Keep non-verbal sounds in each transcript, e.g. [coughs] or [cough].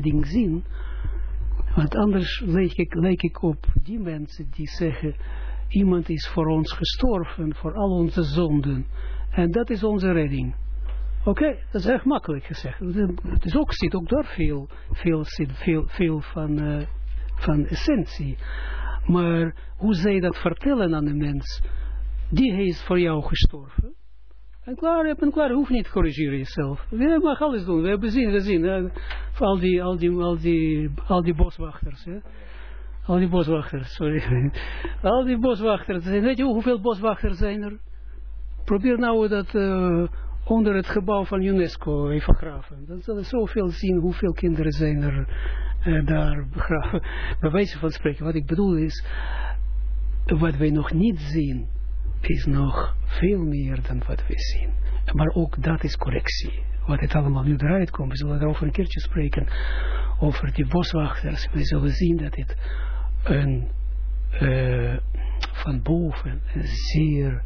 ding zien. Want anders leek ik, ik op die mensen die zeggen, iemand is voor ons gestorven, voor al onze zonden. En dat is onze redding. Oké, dat is echt makkelijk gezegd. Het is ook, zit ook daar veel, veel, veel, veel van, uh, van essentie. Maar hoe zij dat vertellen aan de mens, die is voor jou gestorven. En klaar, je bent klaar, je hoeft niet te corrigeren jezelf. Je mag alles doen, we hebben zin, we zien. Hè. Al die, al die, al die, al die boswachters. Al die boswachters, sorry. [laughs] al die boswachters. Weet je hoeveel boswachters zijn er? Probeer nou dat uh, onder het gebouw van UNESCO even graven. Dan zullen zoveel zien hoeveel kinderen zijn er uh, daar begraven. Bij wijze van spreken, wat ik bedoel is, wat wij nog niet zien, is nog veel meer dan wat we zien. Maar ook dat is correctie. Wat het allemaal nu eruit komt, we zullen erover een keertje spreken, over die boswachters. We zullen zien dat het een, uh, van boven een zeer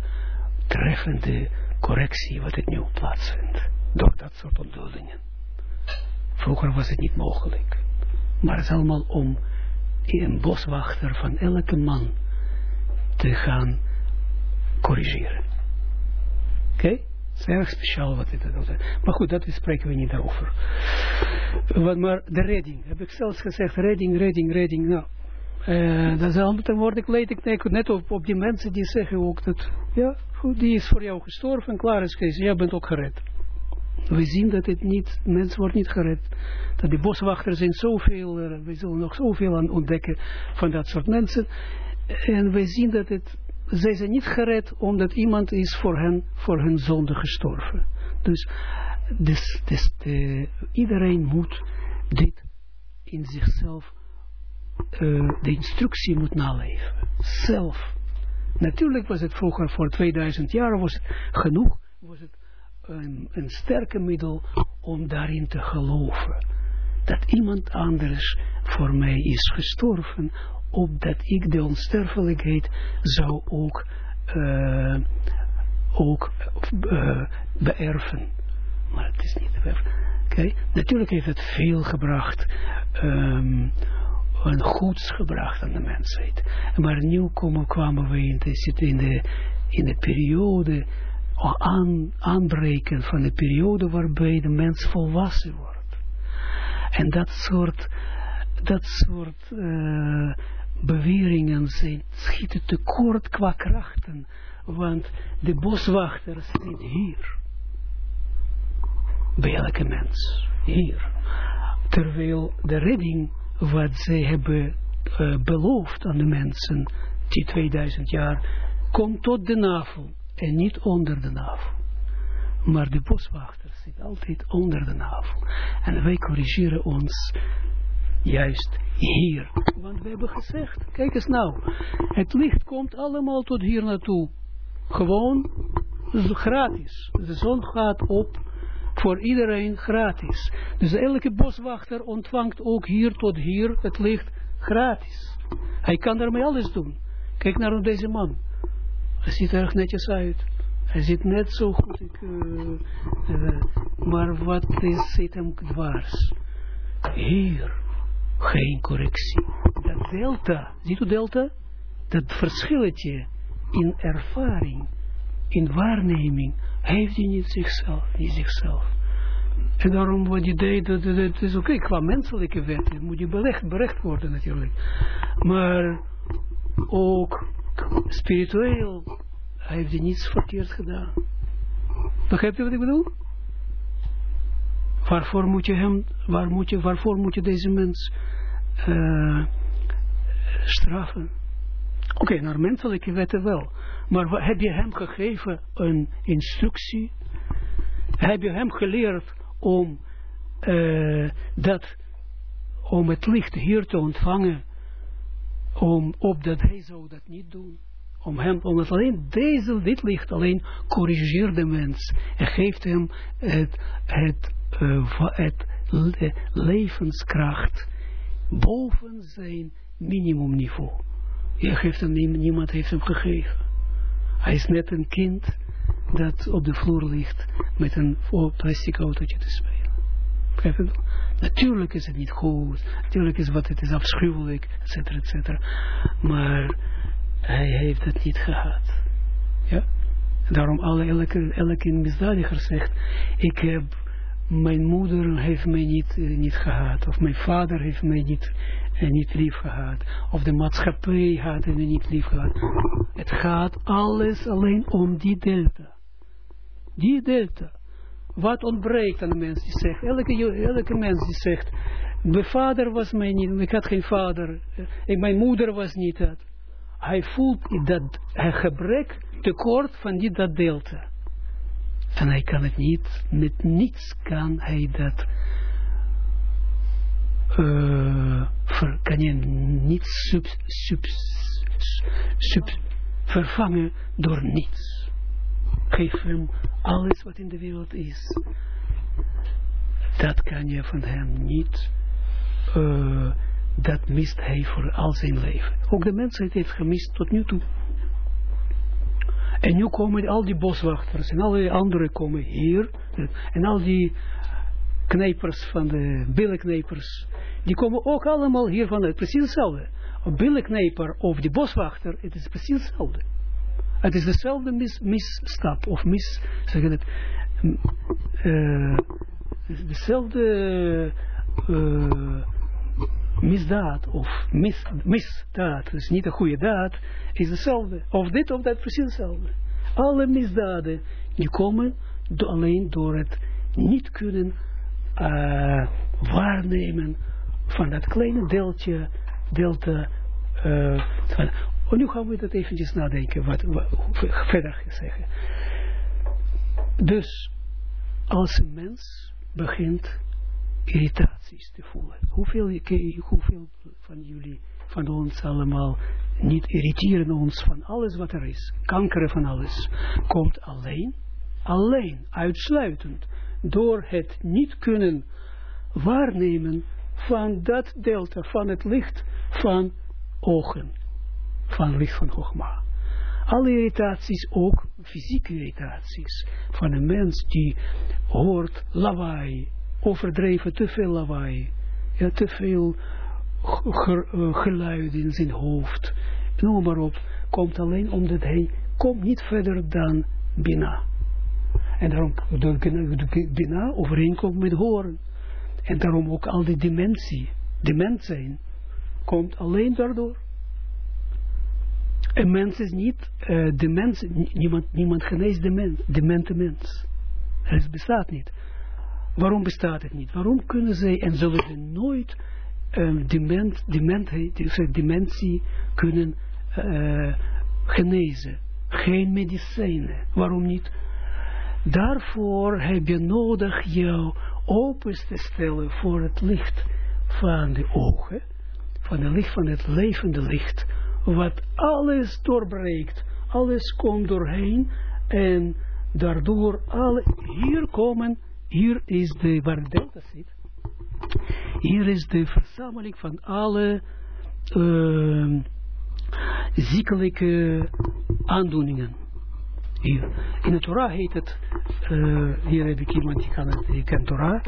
treffende correctie wat het nu plaatsvindt. Door dat soort ontduldingen. Vroeger was het niet mogelijk. Maar het is allemaal om een boswachter van elke man te gaan corrigeren. Oké? Okay? Het is erg speciaal wat dit is. Maar goed, dat spreken we niet daarover. Maar de redding, heb ik zelfs gezegd, redding, redding, redding. Nou, uh, dat is altijd word ik leed net op, op die mensen die zeggen ook dat, ja, goed, die is voor jou gestorven, klaar is Kees, jij bent ook gered. We zien dat het niet, mens wordt niet gered. Dat die boswachters zijn zoveel, uh, we zullen nog zoveel aan ontdekken van dat soort mensen. En we zien dat het zij zijn niet gered omdat iemand is voor hen, voor hun zonde gestorven. Dus, dus, dus de, iedereen moet dit in zichzelf, uh, de instructie moet naleven. Zelf. Natuurlijk was het vroeger, voor 2000 jaar was het genoeg, was het een, een sterke middel om daarin te geloven. Dat iemand anders voor mij is gestorven opdat ik de onsterfelijkheid zou ook, uh, ook uh, beërven. Maar het is niet beërven. Okay? Natuurlijk heeft het veel gebracht, um, een goeds gebracht aan de mensheid. Maar nu komen, kwamen we in de, in de, in de periode, aan, aanbreken van de periode waarbij de mens volwassen wordt. En dat soort, dat soort uh, beweringen zijn, schieten tekort qua krachten, want de boswachter zit hier. Bij elke mens, hier. Terwijl de redding, wat zij hebben uh, beloofd aan de mensen, die 2000 jaar, komt tot de navel en niet onder de navel. Maar de boswachter zit altijd onder de navel. En wij corrigeren ons juist hier. Want we hebben gezegd, kijk eens nou, het licht komt allemaal tot hier naartoe. Gewoon gratis. De zon gaat op voor iedereen gratis. Dus elke boswachter ontvangt ook hier tot hier het licht gratis. Hij kan daarmee alles doen. Kijk naar deze man. Hij ziet er erg netjes uit. Hij ziet net zo goed. Ik, uh, uh, maar wat is, zit hem dwars? Hier geen correctie. Dat delta, ziet u delta? Dat verschilletje in ervaring, in waarneming, heeft hij niet zichzelf, niet zichzelf. En daarom wat je deed, dat, dat, is oké, qua menselijke wetten moet je berecht, berecht worden natuurlijk. Maar ook spiritueel heeft hij niets verkeerd gedaan. Begrijpt u wat ik bedoel? Waarvoor moet je hem, waar moet je, waarvoor moet je deze mens uh, straffen? Oké, okay, naar menselijke wetten wel. Maar heb je hem gegeven een instructie? Heb je hem geleerd om uh, dat, om het licht hier te ontvangen, om, opdat hij zou dat niet doen? Om hem, omdat alleen deze, dit licht alleen corrigeert de mens en geeft hem het, het uh, het levenskracht boven zijn minimumniveau. Je hem, niemand heeft hem gegeven. Hij is net een kind dat op de vloer ligt met een plastic autootje te spelen. Natuurlijk is het niet goed. Natuurlijk is wat het is afschuwelijk, et cetera, et cetera. Maar hij heeft het niet gehad. Ja? Daarom alle, elke, elke misdadiger zegt, ik heb, mijn moeder heeft mij niet, eh, niet gehad, of mijn vader heeft mij niet, uh, niet lief gehad, of de maatschappij had mij niet lief gehad. Het gaat alles alleen om die delta. Die delta. Wat ontbreekt aan de mens zegt, elke, elke mens die zegt, mijn vader was mij niet, ik had geen vader, eh, ik, mijn moeder was niet dat. Hij voelt dat gebrek, tekort van die dat delta. En hij kan het niet, met niets kan hij dat, ver, kan je niet vervangen door niets. Geef hem alles wat in de wereld is. Dat kan je van hem niet, uh, dat mist hij voor al zijn leven. Ook de mensheid heeft gemist tot nu toe. En nu komen al die boswachters en al die anderen komen hier. En al die knijpers van de billenknijpers, die komen ook allemaal hier vanuit. Precies hetzelfde. Een billenknijper of die boswachter, het is precies hetzelfde. Het is dezelfde mis, misstap, of mis, zeg het, uh, dezelfde uh, misdaad, of mis, misdaad, dus niet een goede daad, is dezelfde. Of dit of dat, precies hetzelfde. Alle misdaden, die komen alleen door het niet kunnen uh, waarnemen van dat kleine deeltje, delta, uh, van, Oh, nu gaan we dat eventjes nadenken, wat, wat verder zeggen. Dus, als een mens begint irritaties te voelen. Hoeveel, hoeveel van jullie, van ons allemaal, niet irriteren ons van alles wat er is. Kankeren van alles. Komt alleen, alleen, uitsluitend, door het niet kunnen waarnemen van dat delta, van het licht van ogen van licht van Chogma. Alle irritaties, ook fysieke irritaties, van een mens die hoort lawaai, overdreven te veel lawaai, ja, te veel eh, geluid in zijn hoofd, noem maar op, komt alleen omdat hij komt niet verder dan Bina. En daarom de Bina overeenkomt met horen. En daarom ook al die dimensie, dement zijn, komt alleen daardoor. Een mens is niet, uh, de mens, niemand, niemand geneest de mens, demente mens. Het bestaat niet. Waarom bestaat het niet? Waarom kunnen zij en zullen ze nooit um, dement, dement, dementie kunnen uh, genezen? Geen medicijnen. Waarom niet? Daarvoor heb je nodig jou open te stellen voor het licht van de ogen, van het licht van het levende licht, wat alles doorbreekt. Alles komt doorheen en daardoor alle, hier komen, hier is de, waar de delta zit, hier is de verzameling van alle uh, ziekelijke aandoeningen. Hier. In de Torah heet het, uh, hier heb ik iemand die kan die Torah,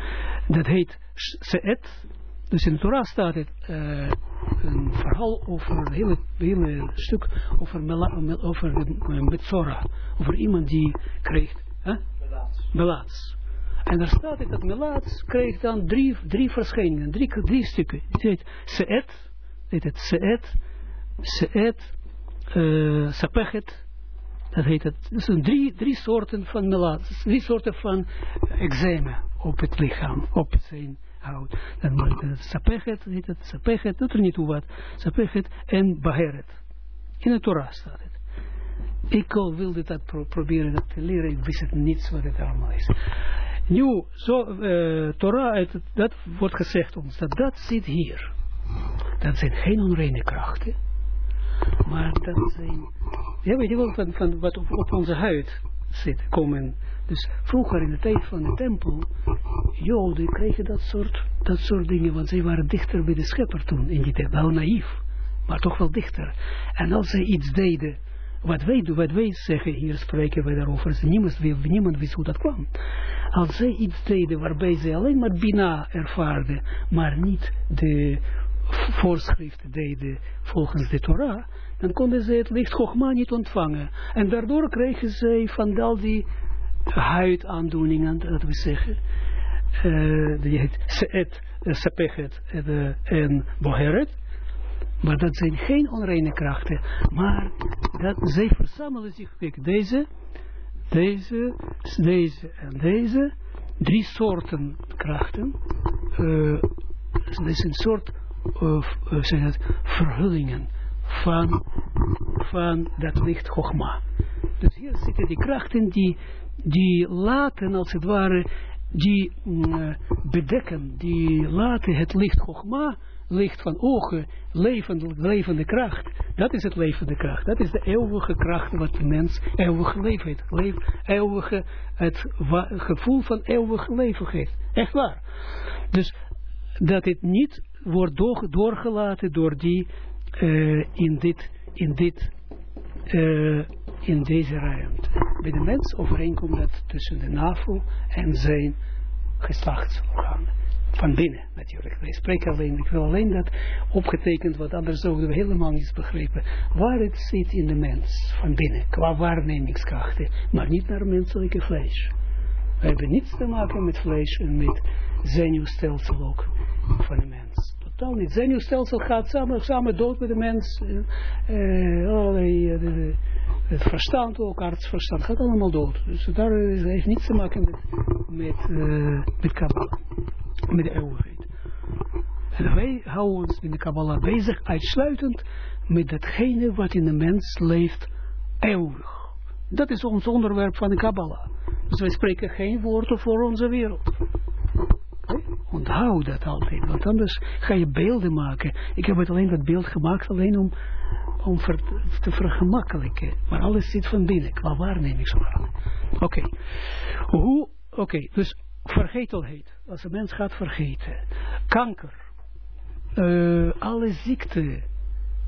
dat heet Se'et, dus in de Torah staat het, uh, een verhaal over een hele, hele stuk over, mela, over Metzora. Over iemand die kreeg hè? Melaats. En daar staat het dat Melaats kreeg dan drie, drie verschijningen, drie, drie stukken. Het heet Seet, het heet Seet, Seet, uh, Sapechet, dat heet het. Dus drie, drie soorten van melaats, drie soorten van eczemen op het lichaam, op zijn houdt. Dan wordt het sapechet, heet het, sapechet, doet er niet toe wat, sapechet en baheret. In de Torah staat het. Ik wilde dat pro proberen dat te leren, ik wist het niets wat het allemaal is. Nu, zo, uh, Torah, dat wordt gezegd ons, dat dat zit hier. Dat zijn geen onreine krachten, maar dat zijn, ja, weet je wel, van, wat op, op onze huid zit, komen dus vroeger in de tijd van de tempel, Joden kregen dat soort, dat soort dingen, want zij waren dichter bij de schepper toen in die tijd. Wel naïef, maar toch wel dichter. En als zij iets deden wat wij wat wij zeggen, hier spreken wij daarover, niemand, niemand wist hoe dat kwam. Als zij iets deden waarbij ze alleen maar Bina ervaarden, maar niet de voorschriften deden volgens de Torah, dan konden ze het licht Chogma niet ontvangen. En daardoor kregen ze van al die huidaandoeningen, dat we zeggen, uh, die heet Seet, uh, Sepechet en Boheret, maar dat zijn geen onreine krachten. Maar dat, zij verzamelen zich. Kijk, deze, deze, deze en deze. Drie soorten krachten. Uh, dat is een soort zeg het, verhullingen van, van dat licht Chogma. Dus hier zitten die krachten die, die laten als het ware, die uh, bedekken, die laten het licht Chogma licht van ogen, levende, levende kracht. Dat is het levende kracht. Dat is de eeuwige kracht wat de mens eeuwig leven heeft. Leef, eeuwige, het gevoel van eeuwig leven geeft. Echt waar. Dus dat het niet wordt doorgelaten door die uh, in dit, in dit, uh, in deze ruimte. Bij de mens overeenkomt dat tussen de navel en zijn geslachtsorganen van binnen natuurlijk. Wij spreken alleen, ik wil alleen dat opgetekend, wat anders zouden we helemaal niet begrijpen. Waar het zit in de mens, van binnen, qua waarnemingskrachten, maar niet naar menselijke vlees. We hebben niets te maken met vlees en met zenuwstelsel ook van de mens. Totaal niet. Zenuwstelsel gaat samen, samen dood met de mens. Uh, allerlei, uh, het verstand ook, artsverstand, gaat allemaal dood. Dus daar heeft niets te maken met, met, uh, met Kabbalah met de eeuwigheid. En wij houden ons in de Kabbalah bezig uitsluitend met datgene wat in de mens leeft eeuwig. Dat is ons onderwerp van de Kabbalah. Dus wij spreken geen woorden voor onze wereld. Onthoud dat altijd, want anders ga je beelden maken. Ik heb het alleen dat beeld gemaakt alleen om, om te vergemakkelijken. Maar alles zit van binnen, qua waarnemingsorganen. Oké. Hoe, oké, dus vergetelheid. Als een mens gaat vergeten. Kanker. Uh, alle ziekten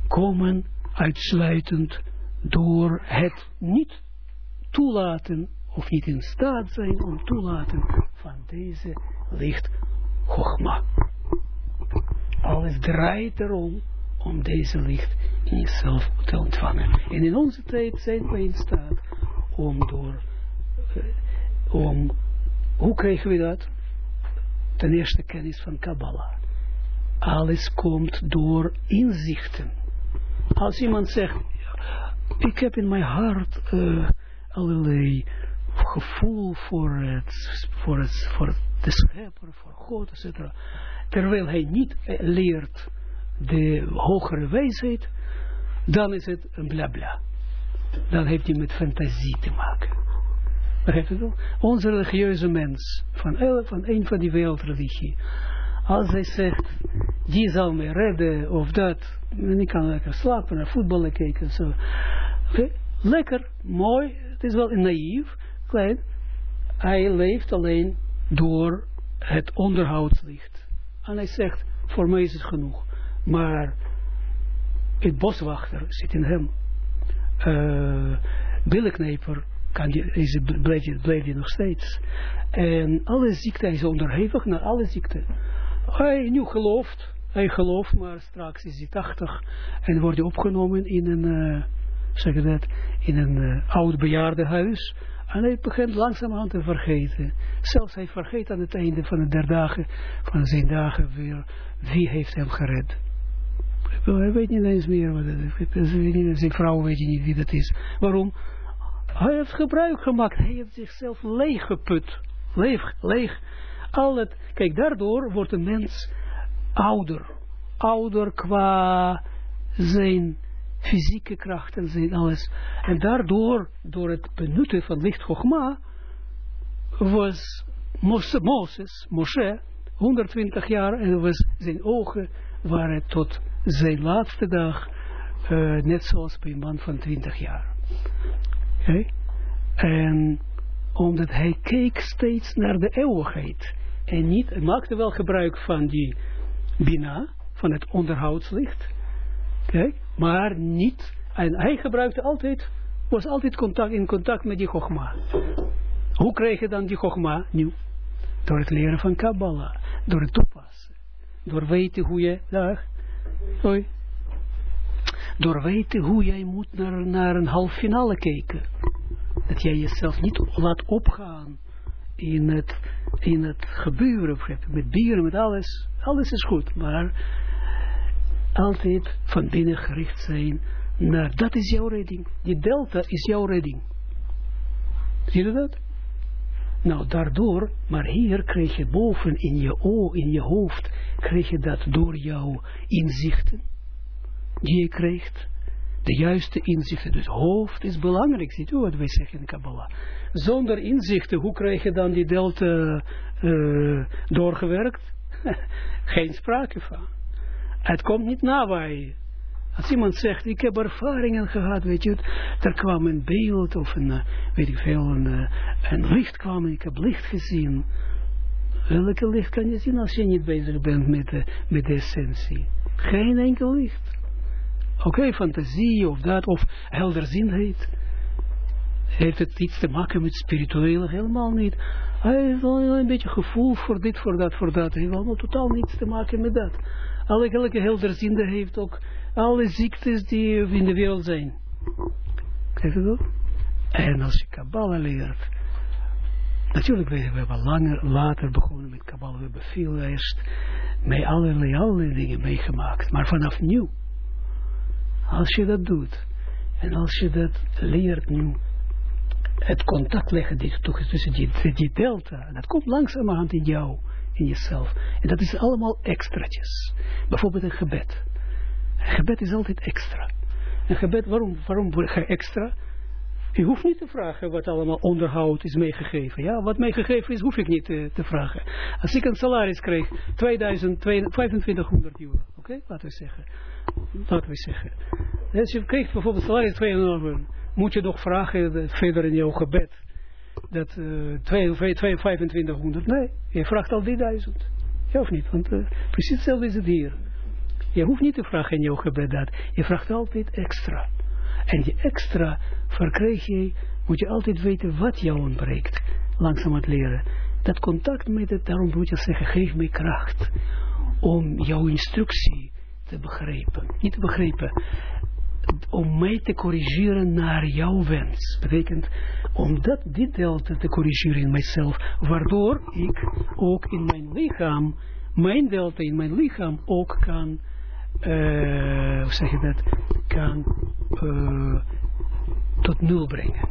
komen uitsluitend door het niet toelaten of niet in staat zijn om toelaten van deze licht Chogma. Alles draait erom om deze licht in jezelf te ontvangen. En in onze tijd zijn we in staat om door uh, om hoe kregen we dat? Ten eerste kennis van Kabbalah. Alles komt door inzichten. Als iemand zegt, ik heb in mijn hart uh, allerlei gevoel voor het, voor het, voor de schepper, voor God, etc. Terwijl hij niet leert de hogere wijsheid, dan is het een blabla. Dan heeft hij met fantasie te maken. Begrijpt u wel? Onze religieuze mens, van, van een van die wereldreligie, als hij zegt, die zal mij redden, of dat, en ik kan lekker slapen, naar voetballen kijken, zo. Lekker, mooi, het is wel naïef, klein, hij leeft alleen door het onderhoudslicht. En hij zegt, voor mij is het genoeg. Maar het boswachter zit in hem. Uh, billenkneper kan die, is, blijft, nog steeds. En alle ziekten, is onderhevig naar alle ziekten. Hij nu gelooft, hij gelooft, maar straks is hij 80 en wordt hij opgenomen in een, uh, zeg dat, in een uh, oud bejaardenhuis. En hij begint langzamerhand te vergeten. Zelfs hij vergeet aan het einde van de der dagen, van zijn dagen weer, wie heeft hem gered. Hij weet niet eens meer wat het is. Zijn vrouw weet niet wie dat is. Waarom? Hij heeft gebruik gemaakt. Hij heeft zichzelf leeggeput. Leeg, leeg. Al het, kijk, daardoor wordt een mens ouder. Ouder qua zijn fysieke krachten, zijn alles. En daardoor, door het benutten van licht Chogma, was Moses, Moshe, 120 jaar en was zijn ogen waren tot zijn laatste dag, uh, net zoals bij een man van 20 jaar. Okay. En omdat hij keek steeds naar de eeuwigheid. En niet, maakte wel gebruik van die bina, van het onderhoudslicht. Kijk, maar niet, en hij gebruikte altijd Was altijd contact, in contact met die Chogma. Hoe krijg je dan die Chogma? Nu, door het leren van Kabbalah. Door het toepassen. Door weten hoe je... Dag. Hoi. Door weten hoe jij moet naar, naar een half finale kijken. Dat jij jezelf niet laat opgaan in het, in het gebeuren. Met bieren, met alles. Alles is goed. Maar altijd van binnen gericht zijn naar, dat is jouw redding. Die delta is jouw redding. Zie je dat? Nou, daardoor, maar hier krijg je boven in je oog, in je hoofd, krijg je dat door jouw inzichten, die je krijgt, de juiste inzichten. Dus hoofd is belangrijk, ziet u wat wij zeggen in Kabbalah. Zonder inzichten, hoe krijg je dan die delta uh, doorgewerkt? [laughs] Geen sprake van. Het komt niet nabij. Als iemand zegt, ik heb ervaringen gehad, weet je, er kwam een beeld of een, uh, weet ik veel, een, uh, een licht kwam en ik heb licht gezien. Welke licht kan je zien als je niet bezig bent met de, met de essentie? Geen enkel licht. Oké, fantasie of dat, of helderziendheid. Heeft het iets te maken met spirituele? Helemaal niet. Hij heeft een beetje gevoel voor dit, voor dat, voor dat. Hij heeft allemaal totaal niets te maken met dat. Alle, elke helderziende heeft ook alle ziektes die in de wereld zijn. Kijk je dat? En als je Kabbalah leert, natuurlijk we hebben langer, later begonnen met Kabbalah, we hebben veel eerst met allerlei, allerlei dingen meegemaakt, maar vanaf nieuw, als je dat doet, en als je dat leert nu, het contact leggen die, tussen die, die delta, dat komt langzamerhand in jou, in jezelf. En dat is allemaal extraatjes. Bijvoorbeeld een gebed. Een gebed is altijd extra. Een gebed, waarom, waarom extra? Je hoeft niet te vragen wat allemaal onderhoud is meegegeven. Ja, wat meegegeven is, hoef ik niet te, te vragen. Als ik een salaris kreeg, 2000, 2500 euro. Oké, laten we zeggen. Laten we zeggen. Als je krijgt bijvoorbeeld salaris 200 euro, moet je nog vragen verder in jouw gebed. Dat uh, 2500, nee, je vraagt al 3000. Ja of niet? Want precies hetzelfde is het hier. Je hoeft niet te vragen in jouw gebed dat. Je vraagt altijd extra. En die extra verkrijg je, moet je altijd weten wat jou ontbreekt. Langzaam het leren. Dat contact met het, daarom moet je zeggen, geef me kracht. Om jouw instructie te begrijpen. Niet te begrijpen. Om mij te corrigeren naar jouw wens. Betekent, om dat, dit delta te corrigeren in mijzelf. Waardoor ik ook in mijn lichaam, mijn delta in mijn lichaam ook kan uh, hoe zeg je dat, kan uh, tot nul brengen.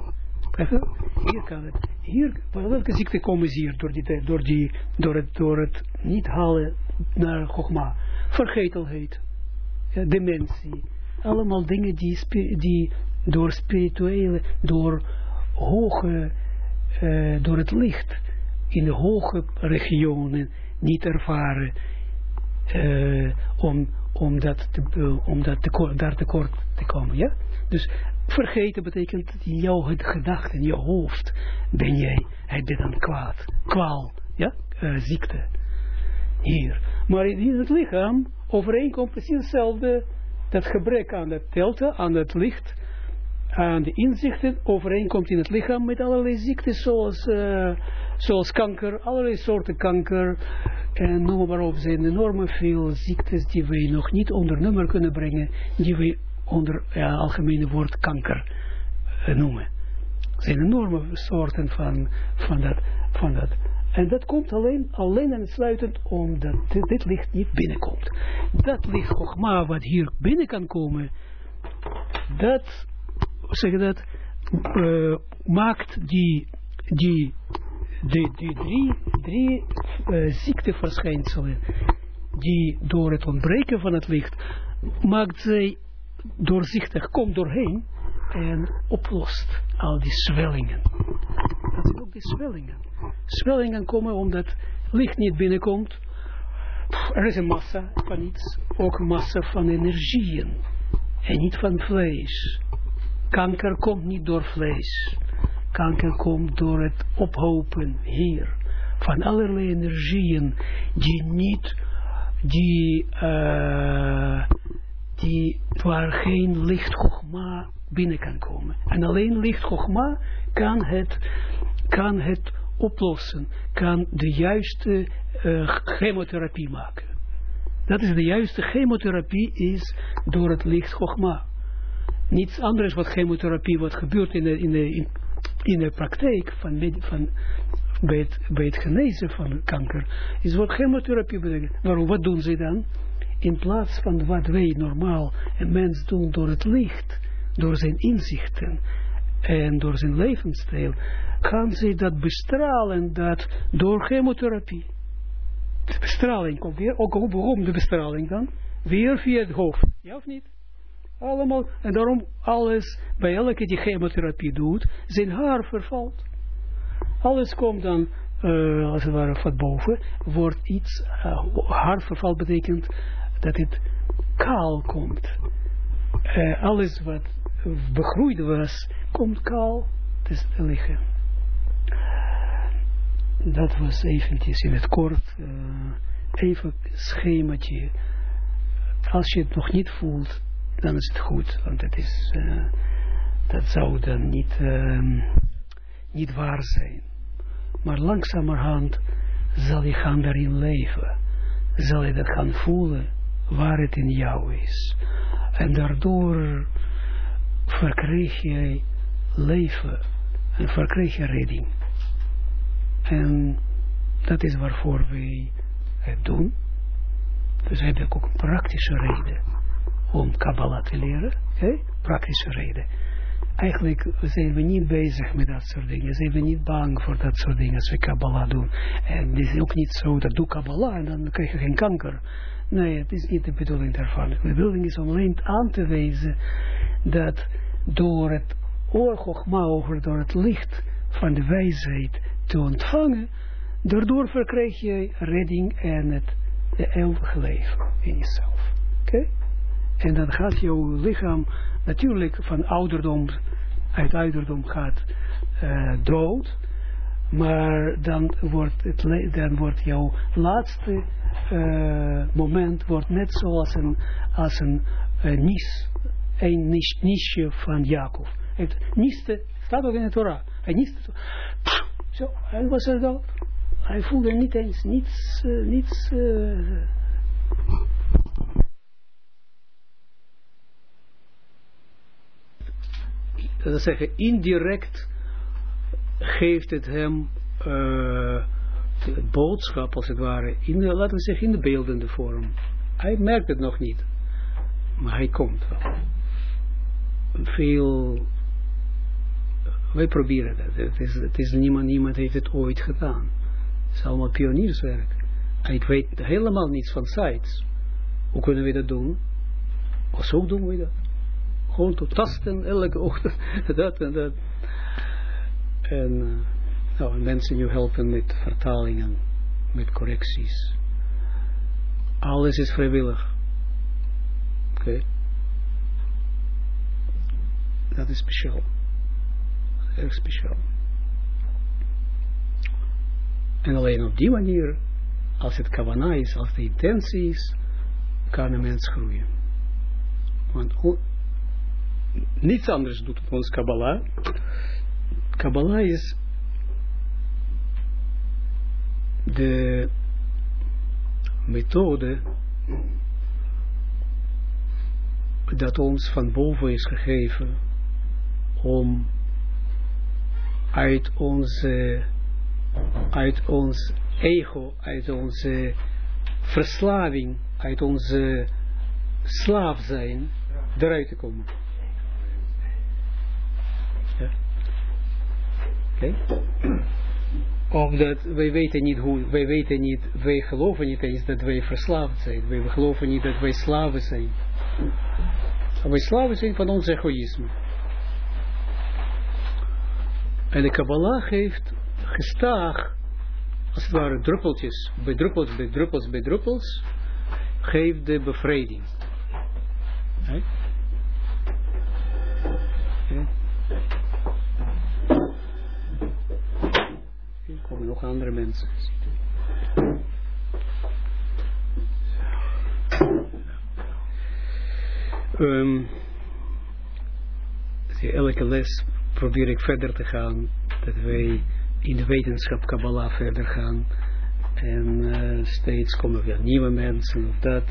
Hier kan het, hier, welke ziekte komen ze hier? Door, die, door, die, door, het, door het niet halen naar Chogma? Vergetelheid, ja, dementie, allemaal dingen die, die door spirituele, door hoge, uh, door het licht in de hoge regionen niet ervaren, om om, dat te, om daar tekort te komen. Ja? Dus vergeten betekent in jouw gedachten, in je hoofd, ben jij, heb je dan kwaad, kwaal, ja? Uh, ziekte. Hier. Maar in het lichaam overeenkomt precies hetzelfde, dat gebrek aan het delta, aan het licht, aan de inzichten, overeenkomt in het lichaam met allerlei ziekten zoals, uh, zoals kanker, allerlei soorten kanker, en noem maar op, zijn enorme veel ziektes die wij nog niet onder nummer kunnen brengen, die wij onder ja, algemene woord kanker uh, noemen. Er zijn enorme soorten van, van, dat, van dat. En dat komt alleen, alleen en sluitend omdat dit, dit licht niet binnenkomt. Dat licht, Chogma, wat hier binnen kan komen, dat, zeg dat, uh, maakt die, die die, die drie, drie uh, ziekteverschijnselen die door het ontbreken van het licht maakt zij doorzichtig, komt doorheen en oplost al die zwellingen. Dat zijn ook die zwellingen. Zwellingen komen omdat licht niet binnenkomt. Er is een massa van iets, ook massa van energieën en niet van vlees. Kanker komt niet door vlees. Kanker komt door het ophopen hier van allerlei energieën die niet, die, uh, die waar geen licht binnen kan komen. En alleen licht Chogma kan het, kan het oplossen, kan de juiste uh, chemotherapie maken. Dat is de juiste chemotherapie is door het licht Chogma. Niets anders wat chemotherapie, wat gebeurt in de, in de, in, de praktijk van, van bij, het, bij het genezen van kanker, is wat chemotherapie betekent. Waarom, wat doen ze dan? In plaats van wat wij normaal een mens doen door het licht, door zijn inzichten en door zijn levensstijl, gaan ze dat bestralen dat door chemotherapie. De bestraling komt weer, ook waarom de bestraling dan? Weer via het hoofd, ja of niet? Allemaal, en daarom alles, bij elke die chemotherapie doet, zijn haar vervalt. Alles komt dan, uh, als het ware, van boven, wordt iets, uh, haarverval betekent dat het kaal komt. Uh, alles wat begroeid was, komt kaal te liggen. Dat was eventjes in het kort, even schemaatje. Als je het nog niet voelt, dan is het goed, want het is, dat zou dan niet, ehm, niet waar zijn. Maar langzamerhand zal je gaan daarin leven. Zal je dat gaan voelen waar het in jou is. En daardoor verkreeg je leven en verkreeg je redding. En dat is waarvoor wij het doen. Dus heb ik ook een praktische reden om Kabbalah te leren. Okay? Praktische reden eigenlijk zijn we niet bezig met dat soort dingen. Zijn we niet bang voor dat soort dingen als we Kabbalah doen. En het is ook niet zo dat doe Kabbalah en dan krijg je geen kanker. Nee, het is niet de bedoeling daarvan. De bedoeling is om alleen aan te wijzen dat door het oorgogma door het licht van de wijsheid te ontvangen, daardoor verkrijg je redding en het eeuwige leven in jezelf. Oké? En dan gaat jouw lichaam natuurlijk van ouderdom, uit ouderdom gaat uh, dood. Maar dan wordt, het, dan wordt jouw laatste uh, moment wordt net zoals een, als een uh, nis, een nis, nisje van Jacob. Het niste, staat ook in de Torah. Hij niste, zo, hij was er dood. Hij voelde niet eens niets, niets dat zeggen, indirect geeft het hem uh, boodschap, als het ware, in laten we zeggen, in de beeldende vorm. Hij merkt het nog niet, maar hij komt wel. Veel, wij proberen dat. Het is, het is niemand, niemand heeft het ooit gedaan. Het is allemaal pionierswerk. Ik weet helemaal niets van sites. Hoe kunnen we dat doen? Of zo doen we dat. Gewoon te tasten elke ochtend. [laughs] dat en dat. En uh, nou, mensen nu helpen met vertalingen, met correcties. Alles is vrijwillig. Oké. Dat is speciaal. Erg speciaal. En alleen op die manier, als het kavana is, als de intentie is, kan een mens groeien. Want niets anders doet ons Kabbalah. Kabbalah is de methode dat ons van boven is gegeven om uit onze uit ons ego, uit onze verslaving, uit onze slaaf zijn, eruit te komen. Okay. Omdat wij weten niet hoe, wij weten niet, wij geloven niet eens dat wij verslaafd zijn. Wij geloven niet dat wij slaven zijn. Wij slaven zijn van ons egoïsme. En de Kabbalah geeft gestaag, als het ware druppeltjes, bij druppels, bij druppels, bij druppels, geeft de bevrijding. Okay. Andere mensen. Um, elke les probeer ik verder te gaan, dat wij in de wetenschap Kabbalah verder gaan. En uh, steeds komen weer nieuwe mensen of dat.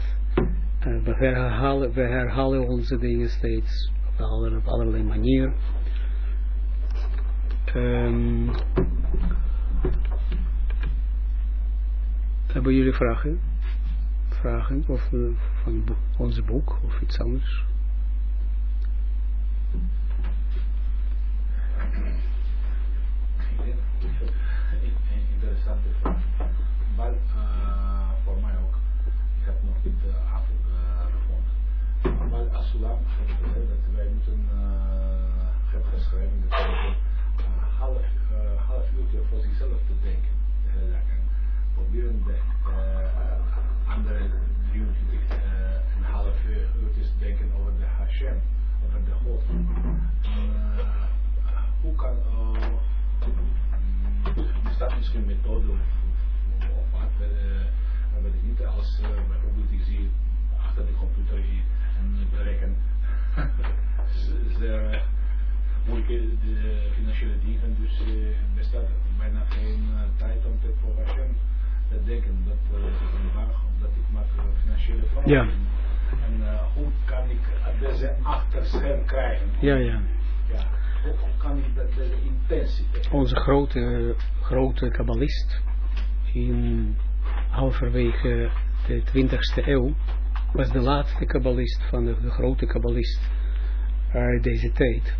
Uh, we, herhalen, we herhalen onze dingen steeds op allerlei, op allerlei manieren. Um, hebben jullie vragen? Vragen of uh, van onze boek of iets anders? Wel, uh, voor mij ook. Ik heb nog niet de avond uh, gevonden. Maar als misschien een methode of uh, weet ik niet, als bijvoorbeeld ik zie achter de computer en berekenen [laughs] zeer moeilijke de financiële dingen, dus uh, bestaat bijna geen tijd om te voor Hashem te denken. Dat is een vraag, omdat ik maak financiële. Ja. En hoe kan ik deze achterscherm krijgen? Ja, ja. ja. Kan ik dat, intensiteit? Onze grote, grote kabbalist in halverwege de 20ste eeuw was de laatste kabbalist van de, de grote kabbalist uit deze tijd.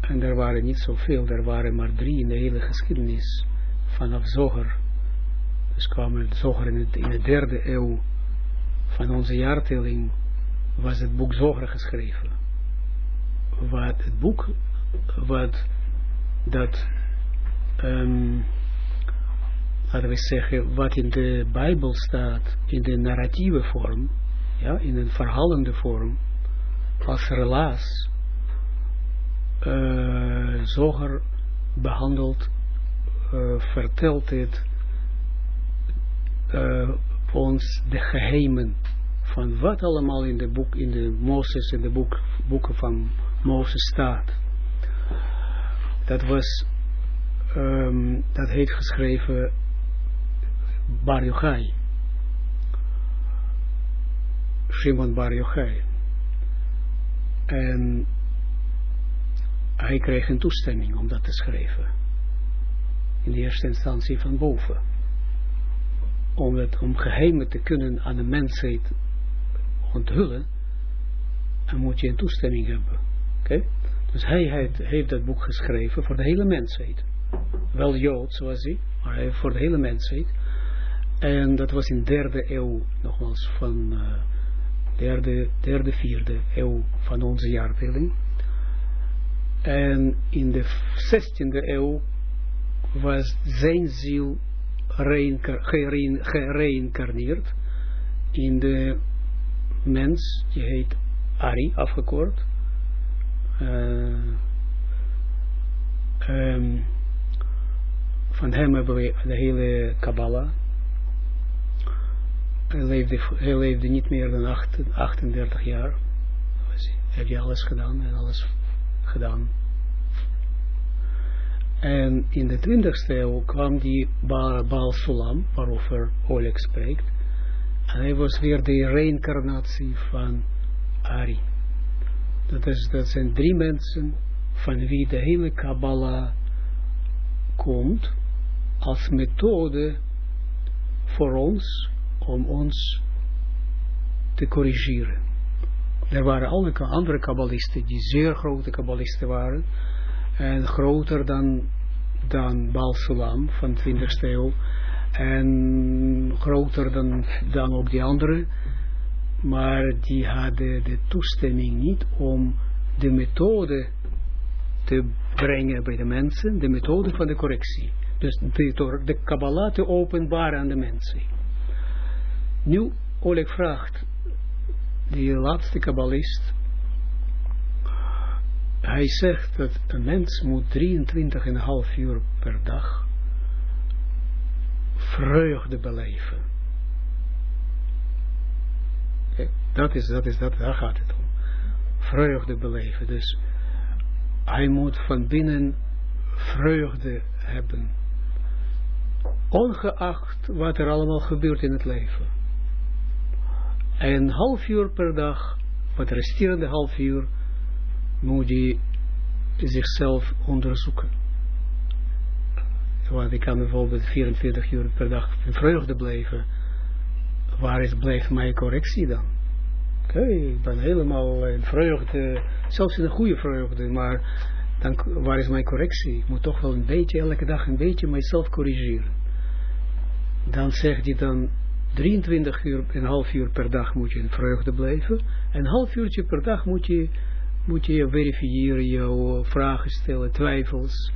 En er waren niet zoveel, er waren maar drie in de hele geschiedenis vanaf Zoger. Dus kwam Zoger in, in de derde eeuw van onze jaartelling was het boek Zoger geschreven. Wat het boek, wat dat um, laten we zeggen, wat in de Bijbel staat, in de narratieve vorm, ja, in een verhalende vorm, als relaas, uh, Zoger behandelt, uh, vertelt het uh, ons de geheimen van wat allemaal in de boek, in de Mozes, in de boek, boeken van Mozes staat. Dat was um, dat heet geschreven Bar Yochai. Shimon. En hij kreeg een toestemming om dat te schrijven. In de eerste instantie van boven. Om, het, om geheimen te kunnen aan de mensheid onthullen, dan moet je een toestemming hebben. Dus hij heeft, heeft dat boek geschreven voor de hele mensheid wel Joods was hij, maar hij voor de hele mensheid. En dat was in derde eeuw, nogmaals, van uh, derde, derde, vierde eeuw van onze jaartelling. En in de zestiende eeuw was zijn ziel gereïncarneerd in de mens, die heet Ari, afgekort. Uh, um, van hem hebben we de hele Kabbalah. Hij leefde, hij niet meer dan 38 jaar. Heb je alles gedaan en alles gedaan. En in de 20ste eeuw kwam die Baal Sulam, waarover Oleg spreekt. En hij was weer de reïncarnatie van Ari. Dat, is, dat zijn drie mensen van wie de hele Kabbalah komt als methode voor ons om ons te corrigeren. Er waren alle andere kabbalisten die zeer grote kabbalisten waren en groter dan, dan Baal Sulam van 20e eeuw en groter dan, dan ook die anderen, maar die hadden de toestemming niet om de methode te brengen bij de mensen, de methode van de correctie. Dus de, de Kabbalah te openbaren aan de mensen. Nu, Oleg vraagt, die laatste kabbalist, hij zegt dat een mens moet 23,5 uur per dag vreugde beleven. Dat is, dat is, dat, daar gaat het om. vreugde beleven. Dus hij moet van binnen vreugde hebben. Ongeacht wat er allemaal gebeurt in het leven. En een half uur per dag, wat resterende half uur, moet hij zichzelf onderzoeken. Want ik kan bijvoorbeeld 24 uur per dag in vreugde blijven. Waar is, blijft mijn correctie dan? Oké, ik ben helemaal in vreugde, zelfs in een goede vreugde, maar dan, waar is mijn correctie? Ik moet toch wel een beetje, elke dag een beetje mijzelf corrigeren. Dan zegt hij dan, 23 uur, een half uur per dag moet je in vreugde blijven. En een half uurtje per dag moet je, moet je verifiëren, jouw vragen stellen, twijfels,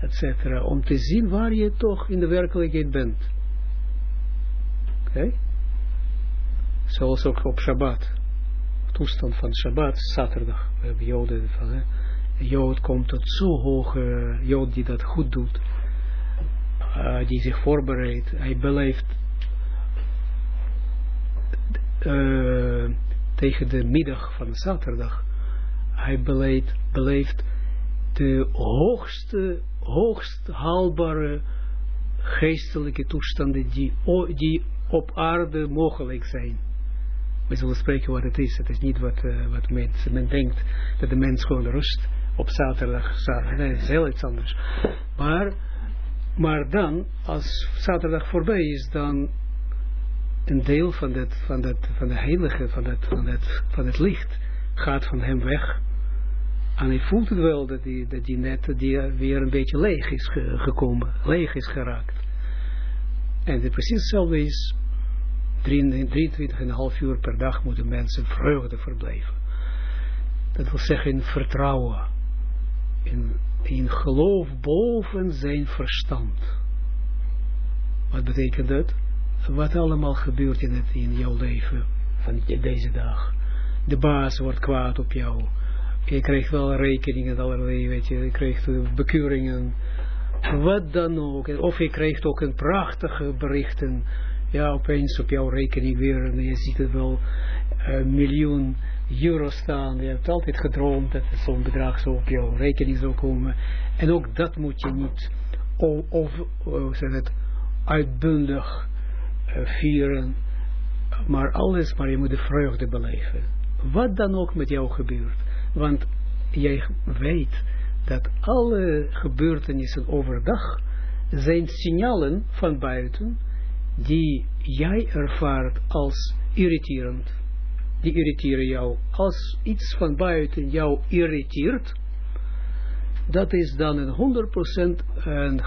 etc. Om te zien waar je toch in de werkelijkheid bent. Oké? Zoals ook op Shabbat. Toestand van Shabbat, zaterdag. We hebben Joden van, hè. Jood komt tot zo hoge, Jood die dat goed doet. Uh, die zich voorbereidt. Hij beleeft uh, tegen de middag van zaterdag. Hij beleeft, beleeft de hoogste, hoogst haalbare geestelijke toestanden die, die op aarde mogelijk zijn. We zullen spreken wat het is. Het is niet wat, uh, wat men denkt dat de mens gewoon rust op zaterdag. zaterdag. Is heel iets anders. Maar, maar dan, als zaterdag voorbij is, dan een deel van, dat, van, dat, van de heilige, van, van, van het licht, gaat van hem weg. En hij voelt het wel dat hij, dat net die weer een beetje leeg is gekomen, leeg is geraakt. En het precies hetzelfde is, 23,5 uur per dag moeten mensen vreugde verblijven. Dat wil zeggen in vertrouwen, in, in geloof boven zijn verstand. Wat betekent dat? Wat allemaal gebeurt in, het, in jouw leven van deze dag. De baas wordt kwaad op jou je krijgt wel rekeningen, allerlei, weet je, je krijgt bekeuringen, wat dan ook. Of je krijgt ook een prachtige berichten, ja, opeens op jouw rekening weer, en je ziet het wel, een miljoen euro staan, je hebt altijd gedroomd dat zo'n bedrag zo op jouw rekening zou komen. En ook dat moet je niet, of, of het, uitbundig uh, vieren, maar alles, maar je moet de vreugde beleven. Wat dan ook met jou gebeurt. Want jij weet dat alle gebeurtenissen overdag zijn signalen van buiten die jij ervaart als irriterend. Die irriteren jou. Als iets van buiten jou irriteert, dat is dan een 100% een,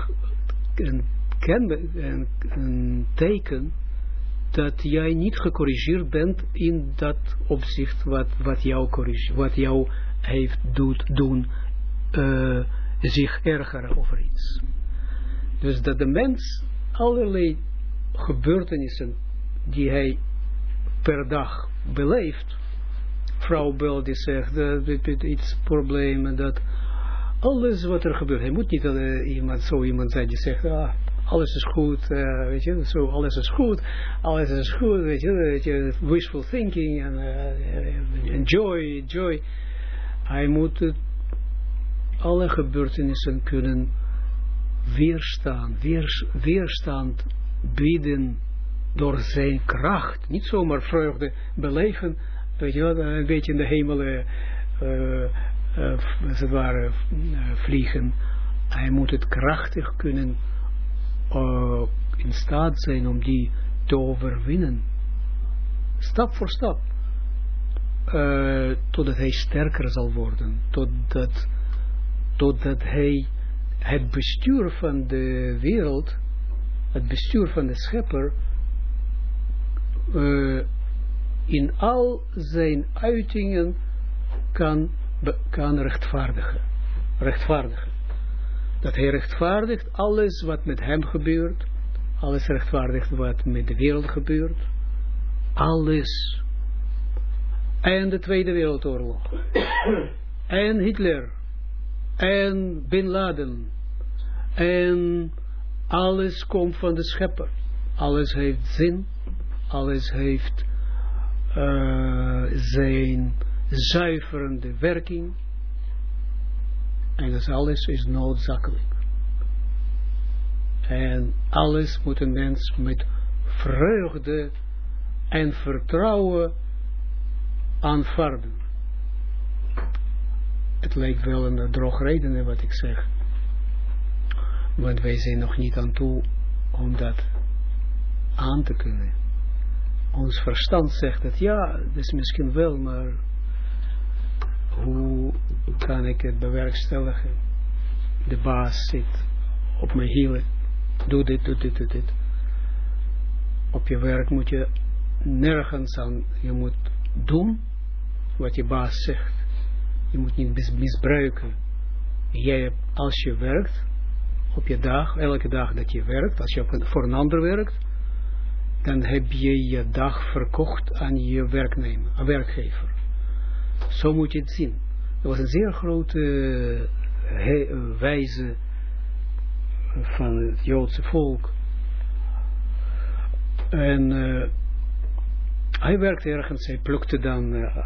een, een, een teken dat jij niet gecorrigeerd bent in dat opzicht wat, wat jou, wat jou heeft doet doen uh, zich ergeren over iets. Dus dat de mens allerlei gebeurtenissen die hij per dag beleeft, vrouw Bel die zegt, dat uh, iets problemen, dat alles wat er gebeurt, hij moet niet uh, iemand, zo iemand zijn die zegt, ah, alles is goed, uh, weet je, zo, alles is goed, alles is goed, weet je, weet je wishful thinking en enjoy, joy. Hij moet het, alle gebeurtenissen kunnen weerstaan, weers, weerstand bieden door zijn kracht, niet zomaar vreugde beleven, weet je wel, een beetje in de hemel, uh, uh, vliegen. Hij moet het krachtig kunnen uh, in staat zijn om die te overwinnen. Stap voor stap. Uh, totdat hij sterker zal worden. Totdat, totdat hij het bestuur van de wereld, het bestuur van de schepper, uh, in al zijn uitingen kan, kan rechtvaardigen. Rechtvaardigen dat hij rechtvaardigt alles wat met hem gebeurt, alles rechtvaardigt wat met de wereld gebeurt, alles. En de Tweede Wereldoorlog. [coughs] en Hitler. En Bin Laden. En alles komt van de schepper. Alles heeft zin. Alles heeft uh, zijn zuiverende werking. En dat alles is noodzakelijk. En alles moet een mens met vreugde en vertrouwen aanvaarden. Het lijkt wel een drogredenen wat ik zeg. Want wij zijn nog niet aan toe om dat aan te kunnen. Ons verstand zegt dat ja, dat is misschien wel, maar hoe kan ik het bewerkstelligen? De baas zit op mijn hielen. Doe dit, doe dit, doe dit. Op je werk moet je nergens aan, je moet doen wat je baas zegt. Je moet niet misbruiken. Jij, als je werkt, op je dag, elke dag dat je werkt, als je voor een ander werkt, dan heb je je dag verkocht aan je werknemer, aan werkgever. Zo moet je het zien. Er was een zeer grote uh, wijze van het Joodse volk. En uh, hij werkte ergens, hij plukte dan uh,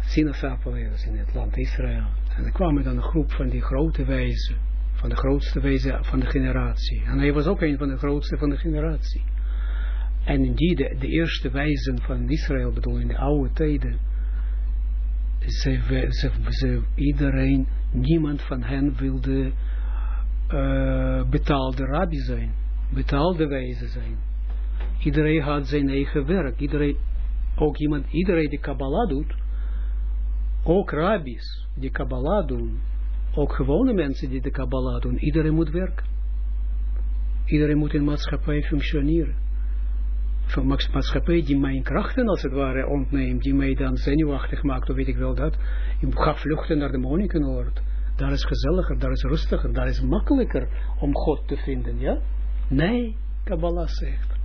sinaasappelen in het land Israël. En er kwam dan een groep van die grote wijzen, van de grootste wijzen van de generatie. En hij was ook een van de grootste van de generatie. En die, de, de eerste wijzen van Israël, bedoel in de oude tijden, ze, ze, ze, iedereen, niemand van hen wilde uh, betaalde rabbi zijn, betaalde wijze zijn. Iedereen had zijn eigen werk, iedereen, ook iemand, iedereen die Kabbalah doet, ook rabbis die Kabbalah doen, ook gewone mensen die de Kabbalah doen, iedereen moet werken. Iedereen moet in maatschappij functioneren van maatschappij die mijn krachten als het ware ontneemt, die mij dan zenuwachtig maakt, of weet ik wel dat. Ik ga vluchten naar de monnikenoord. Daar is gezelliger, daar is rustiger, daar is makkelijker om God te vinden, ja? Nee, Kabbalah zegt,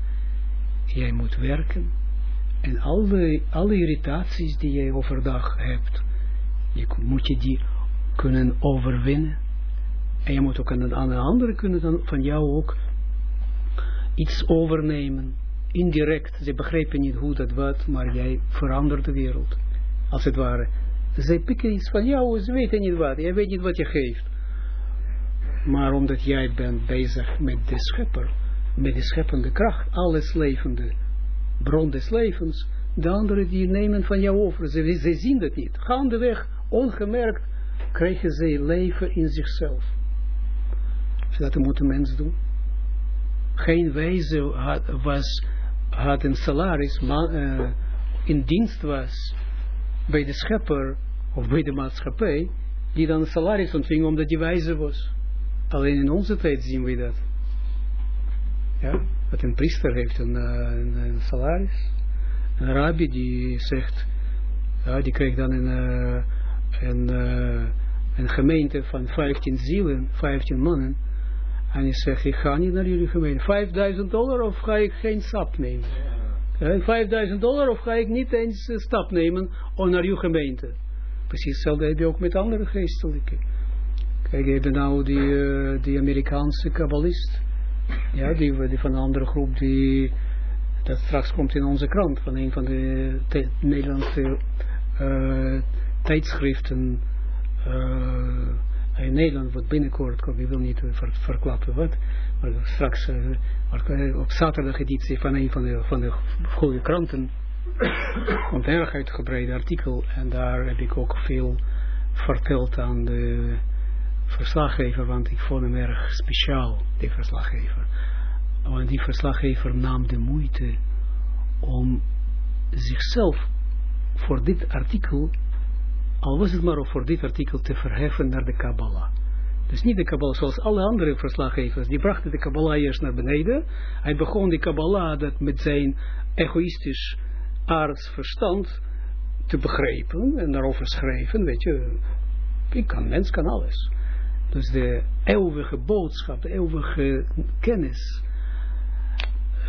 jij moet werken en alle, alle irritaties die jij overdag hebt, je, moet je die kunnen overwinnen. En je moet ook aan, de anderen kunnen dan van jou ook iets overnemen indirect, ze begrijpen niet hoe dat wat, maar jij verandert de wereld. Als het ware. Zij pikken iets van jou, ze weten niet wat, jij weet niet wat je geeft. Maar omdat jij bent bezig met de schepper, met de scheppende kracht, alles levende, bron des levens, de anderen die nemen van jou over, ze, ze zien dat niet. Gaandeweg, ongemerkt, krijgen ze leven in zichzelf. Dat moet een mens doen. Geen wijze had, was had een salaris uh, in dienst was bij de schepper of bij de maatschappij, die dan een salaris ontving omdat die wijze was. Alleen in onze tijd zien we dat. Ja, dat een priester heeft een, uh, een, salaris. Een rabbi die zegt, ja, die krijgt dan een, uh, een, een gemeente van 15 zielen, 15 mannen en hij zegt, ik ga niet naar jullie gemeente. 5000 dollar of ga ik geen stap nemen? Ja. 5000 dollar of ga ik niet eens uh, stap nemen om naar uw gemeente? Precies hetzelfde heb je ook met andere geestelijke. Kijk, hebt nou die, uh, die Amerikaanse kabbalist. Ja, die, die van een andere groep die... Dat straks komt in onze krant van een van de Nederlandse uh, tijdschriften in Nederland wordt binnenkort, kom, ik wil niet ver, verklappen wat, maar straks uh, op zaterdag editie van een van de, van de goede kranten komt een erg uitgebreid artikel en daar heb ik ook veel verteld aan de verslaggever, want ik vond hem erg speciaal, die verslaggever. Want die verslaggever nam de moeite om zichzelf voor dit artikel al was het maar voor dit artikel te verheffen naar de Kabbalah. Dus niet de Kabbalah zoals alle andere verslaggevers. Die brachten de Kabbalah eerst naar beneden. Hij begon de Kabbalah dat met zijn egoïstisch aardsverstand te begrijpen en daarover schrijven. Weet je, ik kan, mens kan alles. Dus de eeuwige boodschap, de eeuwige kennis,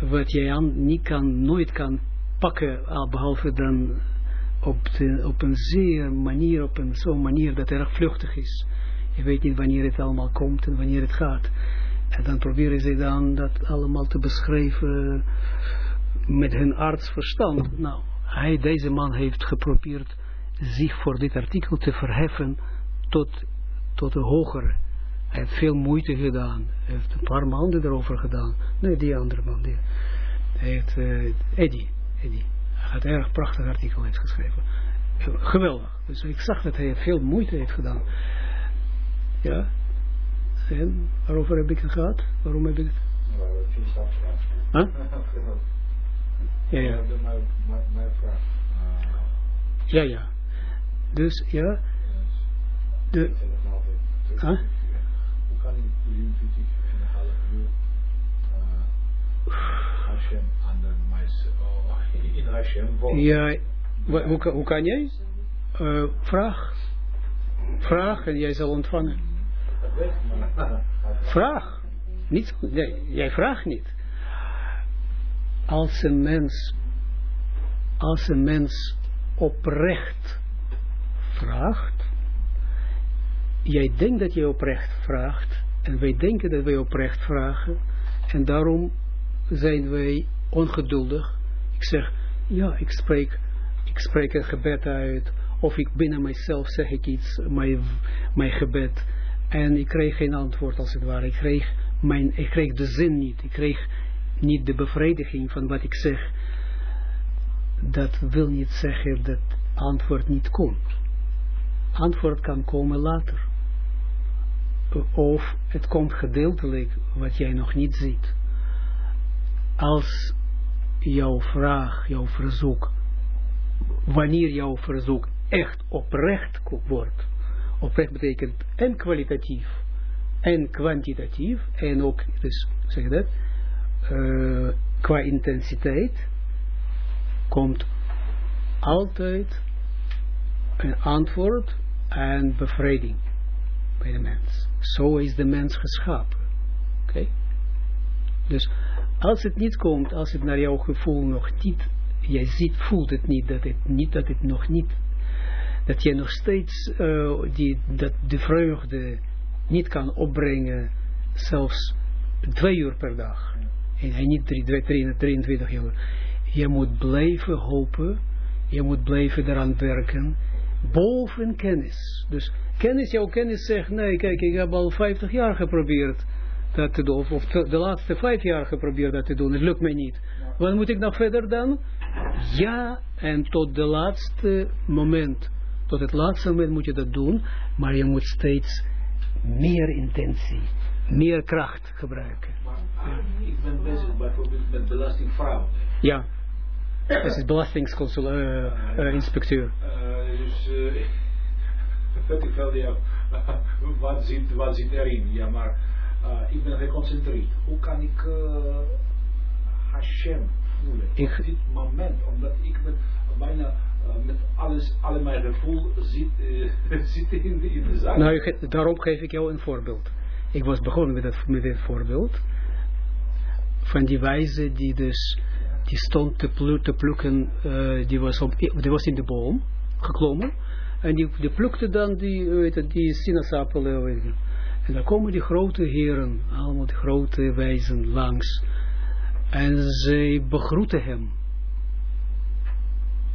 wat jij aan, niet kan, nooit kan pakken, behalve dan op, op een zeer manier, op een zo'n manier dat erg vluchtig is. Je weet niet wanneer het allemaal komt en wanneer het gaat. En dan proberen ze dan dat allemaal te beschrijven met hun artsverstand. Nou, hij, deze man heeft geprobeerd zich voor dit artikel te verheffen tot, tot de hogere. Hij heeft veel moeite gedaan. Hij heeft een paar maanden erover gedaan. Nee, die andere man. Die, hij heeft, Eddie, Eddie. Hij had een erg prachtig artikel heeft geschreven. Geweldig. Dus ik zag dat hij veel moeite heeft gedaan. Ja. En waarover heb ik het gehad? Waarom heb ik het? Huh? Ja, ja. Ja, ja. Dus, ja. De, huh? Hoe kan Ja, hoe, hoe kan jij? Uh, vraag. Vraag en jij zal ontvangen. Vraag. Niet, nee, jij vraagt niet. Als een mens, als een mens oprecht vraagt, jij denkt dat je oprecht vraagt, en wij denken dat wij oprecht vragen, en daarom zijn wij ongeduldig. Ik zeg, ja, ik spreek, ik spreek een gebed uit, of ik binnen mijzelf zeg ik iets, mijn, mijn gebed, en ik kreeg geen antwoord als het ware. Ik kreeg, mijn, ik kreeg de zin niet, ik kreeg niet de bevrediging van wat ik zeg. Dat wil niet zeggen dat antwoord niet komt. Antwoord kan komen later. Of het komt gedeeltelijk wat jij nog niet ziet. Als jouw vraag, jouw verzoek, wanneer jouw verzoek echt oprecht wordt, oprecht betekent en kwalitatief en kwantitatief, en ook, dus zeg dat, uh, qua intensiteit, komt altijd een antwoord en bevrediging bij de mens. Zo is de mens geschapen. Oké? Dus als het niet komt, als het naar jouw gevoel nog niet, jij ziet, voelt het niet, dat het niet, dat het nog niet, dat je nog steeds uh, die, dat de vreugde niet kan opbrengen, zelfs twee uur per dag. En niet 23 uur. Je moet blijven hopen, je moet blijven eraan werken, boven kennis. Dus kennis, jouw kennis zegt, nee, kijk, ik heb al 50 jaar geprobeerd dat te doen, of de laatste vijf jaar geprobeerd dat te doen, het lukt mij niet. Wat moet ik nog verder dan? Ja, en tot de laatste moment, tot het laatste moment moet je dat doen, maar je moet steeds meer intentie, meer kracht gebruiken. Maar ik ben bezig bijvoorbeeld met belastingfraude. Ja. Dat is belastingsinspecteur. Uh, uh, dus [laughs] uh, weet ik wel, ja, [laughs] wat, zit, wat zit erin? Ja, maar ik ben geconcentreerd. Hoe kan ik Hashem voelen ik, op dit moment? Omdat ik ben bijna met alles, alle mijn gevoel zit, [laughs] zit in, de, in de zaak. Nou, daarom geef ik jou een voorbeeld. Ik was begonnen met, dat, met dit voorbeeld van die wijze die dus die stond te, plu te plukken, uh, die, was op, die was in de boom geklommen. En die, die plukte dan die, weet het, die sinaasappelen. En dan komen die grote heren, allemaal die grote wijzen langs. En zij begroeten hem.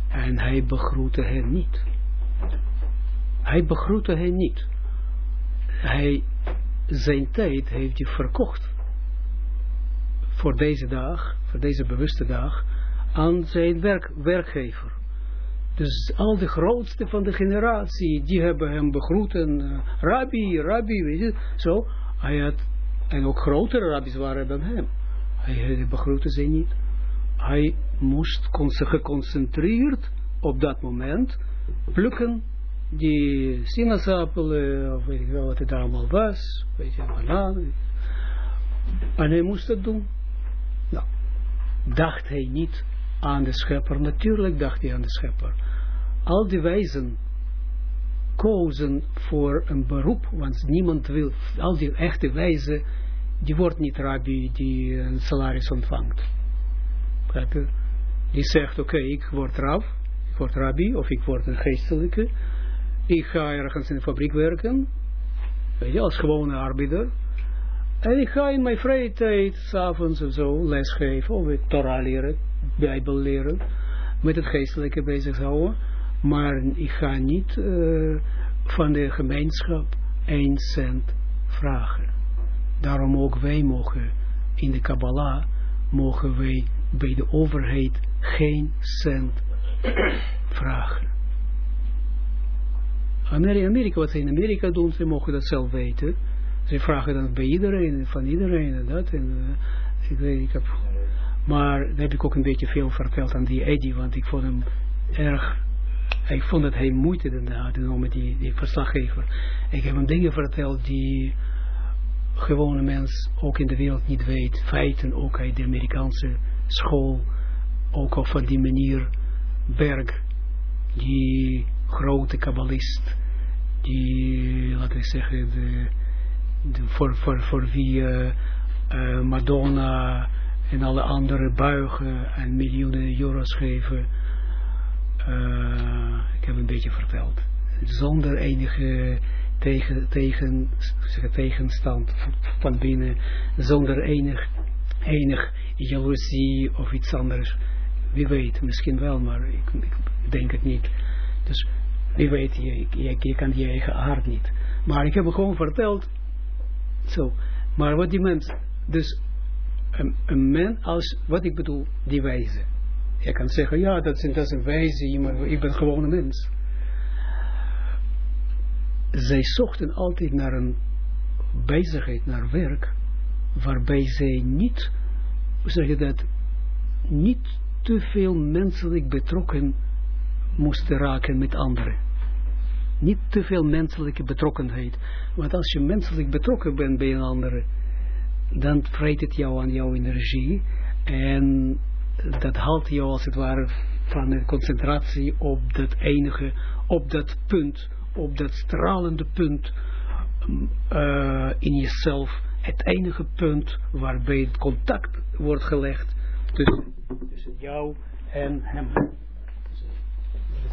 En hij begroette hen niet. Hij begroette hen niet. Hij, zijn tijd heeft hij verkocht voor deze dag, voor deze bewuste dag, aan zijn werk, werkgever. Dus al de grootste van de generatie, die hebben hem begroet en uh, rabbi, rabbi, weet je, zo. Hij had, en ook grotere rabbis waren dan hem. Hij begroette ze niet. Hij moest geconcentreerd op dat moment plukken die sinaasappelen, of weet ik wel wat het allemaal was, weet je, bananen. En hij moest dat doen dacht hij niet aan de schepper. Natuurlijk dacht hij aan de schepper. Al die wijzen kozen voor een beroep, want niemand wil, al die echte wijzen, die wordt niet rabbi die een salaris ontvangt. Die zegt, oké, ik word ik word rabbi, of ik word een geestelijke, ik ga ergens in de fabriek werken, weet je, als gewone arbeider, en ik ga in mijn vrije tijd, s'avonds of zo, lesgeven, of Torah leren, Bijbel leren, met het geestelijke bezig houden. Maar ik ga niet uh, van de gemeenschap één cent vragen. Daarom ook wij mogen in de Kabbalah, mogen wij bij de overheid geen cent vragen. Amerika, wat ze in Amerika doen, ze mogen dat zelf weten. Ze vragen dan bij iedereen, van iedereen en dat. En, uh, ik weet, ik heb, maar daar heb ik ook een beetje veel verteld aan die Eddie, want ik vond hem erg, ik vond dat hij moeite had met die, die verslaggever. Ik heb hem dingen verteld die gewone mens ook in de wereld niet weet. Feiten ook uit de Amerikaanse school, ook al van die manier Berg, die grote kabbalist, die, laten we zeggen, de, de, voor, voor, voor wie uh, uh, Madonna en alle andere buigen en miljoenen euro's geven. Uh, ik heb een beetje verteld. Zonder enige tegen, tegen, zeg, tegenstand van binnen, zonder enig, enig jaloezie of iets anders. Wie weet, misschien wel, maar ik, denk het niet. Dus wie weet, je, je, je kan je eigen hart niet. Maar ik heb hem gewoon verteld. Zo. Maar wat die mens, dus een, een mens als, wat ik bedoel, die wijze. Je kan zeggen, ja, dat is, dat is een wijze iemand, ik ben gewoon een mens. Zij zochten altijd naar een bezigheid, naar werk, waarbij zij niet, hoe zeg je dat, niet te veel menselijk betrokken moesten raken met anderen. Niet te veel menselijke betrokkenheid. Want als je menselijk betrokken bent bij een andere, dan vreet het jou aan jouw energie. En dat haalt jou als het ware van de concentratie op dat enige, op dat punt, op dat stralende punt uh, in jezelf. Het enige punt waarbij het contact wordt gelegd tussen, jou en hem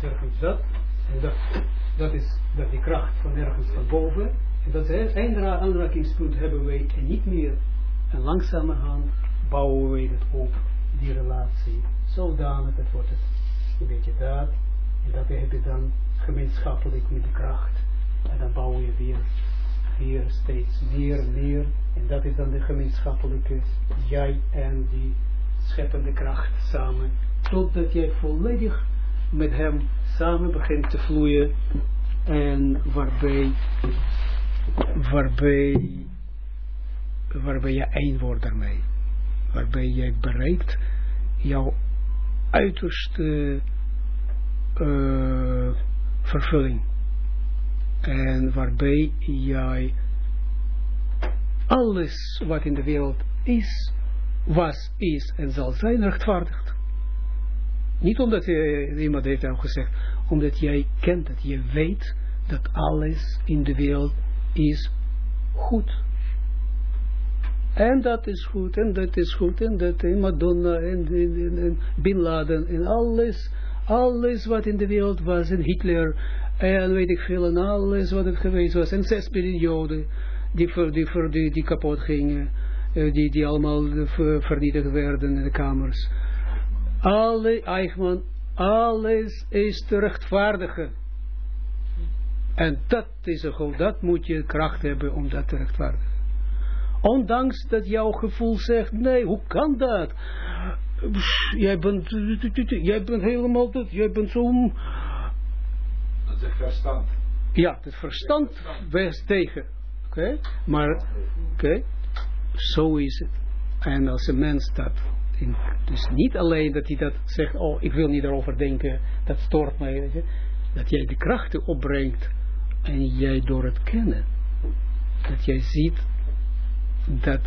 ergens dat. En dat, dat is dat die kracht van ergens van boven. En dat een aanrakingspunt hebben wij en niet meer. En langzamerhand bouwen wij dat op, die relatie. Zodanig, dat wordt het een beetje dat. En dat heb je dan gemeenschappelijk met de kracht. En dan bouw je weer, weer steeds meer meer. En dat is dan de gemeenschappelijke jij en die scheppende kracht samen. Totdat jij volledig met hem samen begint te vloeien en waarbij waarbij waarbij je één wordt daarmee waarbij je bereikt jouw uiterste uh, vervulling en waarbij jij alles wat in de wereld is, was, is en zal zijn rechtvaardigt. Niet omdat je, iemand heeft al gezegd, omdat jij kent dat je weet dat alles in de wereld is goed. En dat is goed, en dat is goed, en dat, en Madonna, en, en, en Bin Laden, en alles, alles wat in de wereld was, en Hitler, en weet ik veel, en alles wat het geweest was, en zes perioden die, voor, die, voor, die, die kapot gingen, eh, die, die allemaal vernietigd werden in de kamers alle, Eichmann, alles is te rechtvaardigen. En dat is een goed, dat moet je kracht hebben om dat te rechtvaardigen. Ondanks dat jouw gevoel zegt, nee, hoe kan dat? Jij bent, jij bent helemaal dat, jij bent zo... Dat is het verstand. Ja, het verstand wees tegen. Oké, maar, oké, zo is het. En als een mens dat dus niet alleen dat hij dat zegt, oh, ik wil niet erover denken, dat stoort mij, weet je, dat jij de krachten opbrengt en jij door het kennen, dat jij ziet dat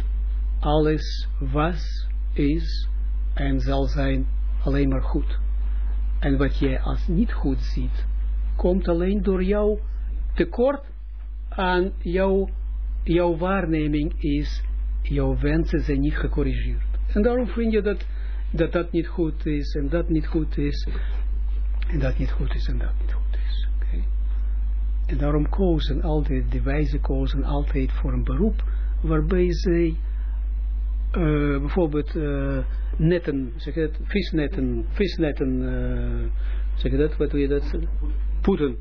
alles was, is en zal zijn alleen maar goed. En wat jij als niet goed ziet, komt alleen door jouw tekort aan jouw, jouw waarneming is, jouw wensen zijn niet gecorrigeerd. En daarom vind je dat, dat dat niet goed is, en dat niet goed is, en dat niet goed is, en dat niet goed is. Okay. En daarom kozen altijd, de wijze kozen altijd voor een beroep, waarbij zij uh, bijvoorbeeld uh, netten, zeg het, visnetten, visnetten uh, Zeg je dat? Wat doe je dat? Poeten.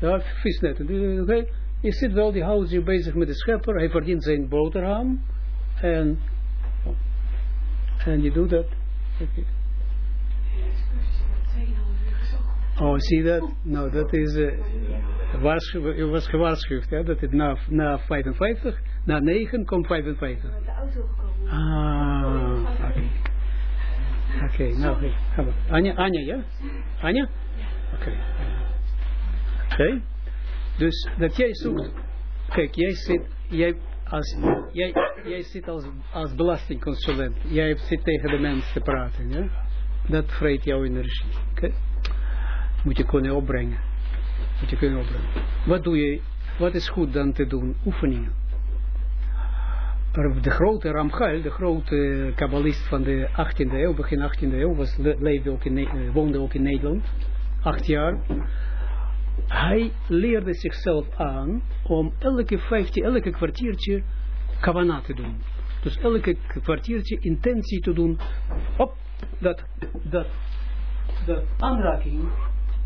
Ja, visnetten. Oké. Okay. Je zit wel, die houdt zich bezig met de schepper. Hij verdient zijn boterham. En, en je doet dat. Okay. Oh, zie dat? Nou, dat is, uh, je was gewaarschuwd, hè, dat het na, na 55, na 9 komt 55. Met de auto gekomen. Ah, oké. Okay. Oké, okay, nou. Okay. Anja, Anja, ja? Anja? Oké. Oké. Dus dat jij zoekt, kijk, jij zit, jij, als, jij, jij zit als, als belastingconsulent, jij zit tegen de mensen te praten, ja? Dat vreet jouw energie, oké? Moet je kunnen opbrengen. Moet je kunnen opbrengen. Wat doe je, wat is goed dan te doen? Oefeningen. De grote Ramchal, de grote kabbalist van de 18e eeuw, begin 18e eeuw, was, leefde ook in, woonde ook in Nederland, acht jaar hij leerde zichzelf aan om elke vijftien, elke kwartiertje kavana te doen. Dus elke kwartiertje intentie te doen op dat, dat, dat aanraking,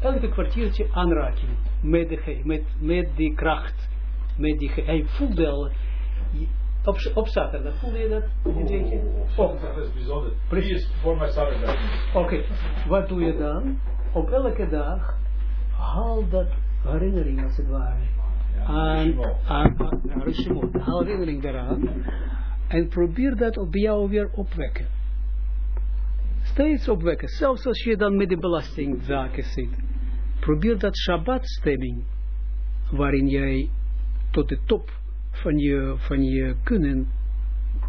elke kwartiertje aanraking met, de, met, met die kracht, met die, hij voelde al, op, op zaterdag, voelde je dat? Oh, dat is bijzonder. Precies. voor mijn zaterdag. Oké, wat doe je dan? Op elke dag haal dat herinnering als het ware aan, aan, aan, haal herinnering daaraan en probeer dat op jou weer opwekken. Steeds opwekken, zelfs als je dan met de belastingzaken zit. Probeer dat Shabbat-stemming, waarin jij tot de top van je, van je kunnen,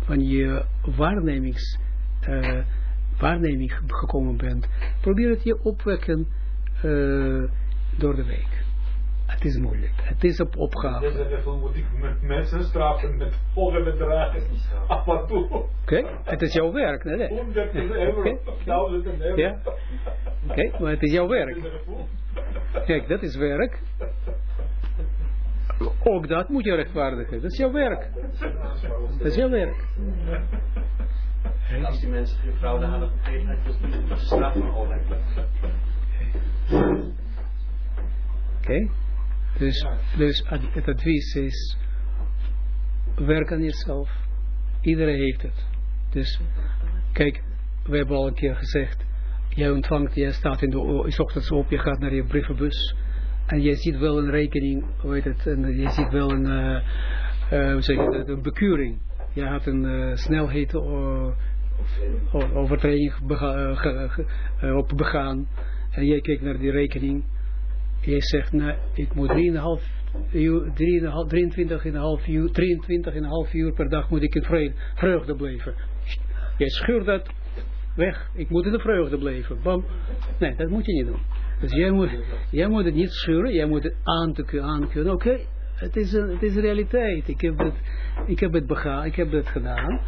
van je waarnemings, uh, waarneming gekomen bent. Probeer het je opwekken uh, door de week. Het is moeilijk. Het is op opgave. Dus moet ik mensen straffen met volgende bedragen. Af en toe. Oké, okay. het is jouw werk. Nee, Honderden euro, duizenden euro. Ja. Oké, okay. maar het is jouw werk. Kijk, dat is werk. Ook dat moet je rechtvaardigen. Dat is jouw werk. Dat is jouw werk. Als die mensen geen fraude hadden gegeven, had je de straf van Oké? Dus, dus het advies is, werk aan jezelf. Iedereen heeft het. Dus, kijk, we hebben al een keer gezegd, jij ontvangt, jij staat in de, is op, je gaat naar je brievenbus, en je ziet wel een rekening, heet het, en je ziet wel een, uh, uh, zeg je een bekuring. Je had een uh, snelheid overtreding op begaan, en jij kijkt naar die rekening, jij zegt, nou, ik moet 3,5 uur, 23,5 uur, 23,5 uur per dag moet ik in vreugde blijven. Jij scheurt dat weg, ik moet in de vreugde blijven. Nee, dat moet je niet doen. Dus jij moet, jij moet het niet scheuren, jij moet het aan te kunnen. Oké, het, is een, het is realiteit. Ik heb het, ik heb het begaan, ik heb het gedaan.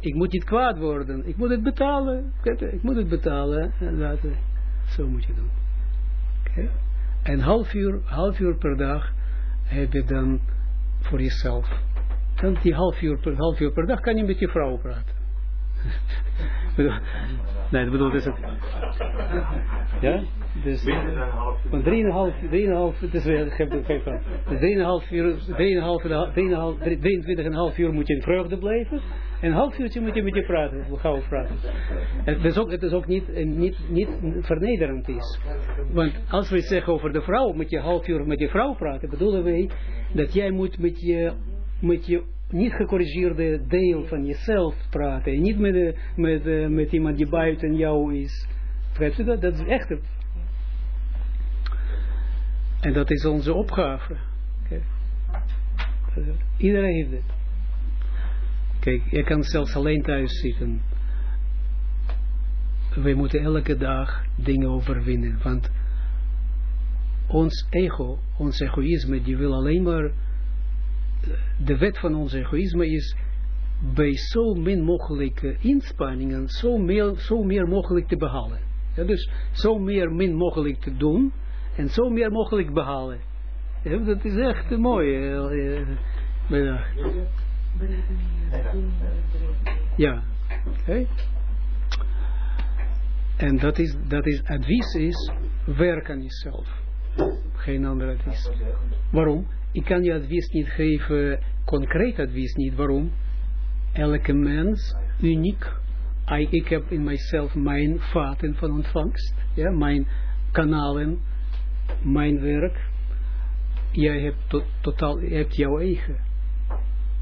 Ik moet niet kwaad worden. Ik moet het betalen. Ik moet het betalen. Zo moet je doen. En half uur, half uur per dag heb je dan voor jezelf. Dan die half uur per, half uur per dag kan je met je vrouw praten. Nee, dat bedoel is het. Ja? Dus van 3,5, 3,5, het is weer, ik heb het van. Dus 3,5 uur, 23,5 uur moet je in vreugde blijven. En een half uurtje moet je met je praten, gauw praten. Het is ook, het is ook niet, niet, niet vernederend is. Want als we zeggen over de vrouw, met je half uur met je vrouw praten, bedoelen wij dat jij moet met je, met je niet gecorrigeerde deel van jezelf praten. En niet met, de, met, met iemand die buiten jou is. Begrijpt u dat? Dat is echt het. En dat is onze opgave. Iedereen heeft het. Kijk, je kan zelfs alleen thuis zitten. Wij moeten elke dag dingen overwinnen. Want ons ego, ons egoïsme, die wil alleen maar... De wet van ons egoïsme is bij zo min mogelijke inspanningen zo meer, zo meer mogelijk te behalen. Ja, dus zo meer min mogelijk te doen en zo meer mogelijk behalen. Ja, dat is echt mooi. Uh, uh, ja. Okay. En dat is, dat is, advies is, werk aan jezelf. Geen ander advies. Waarom? Ik kan je advies niet geven, concreet advies niet. Waarom? Elke mens, uniek. I- Ik heb in mijzelf mijn vaten van ontvangst. Ja, mijn kanalen, mijn werk. Jij hebt to- totaal, je hebt jouw eigen.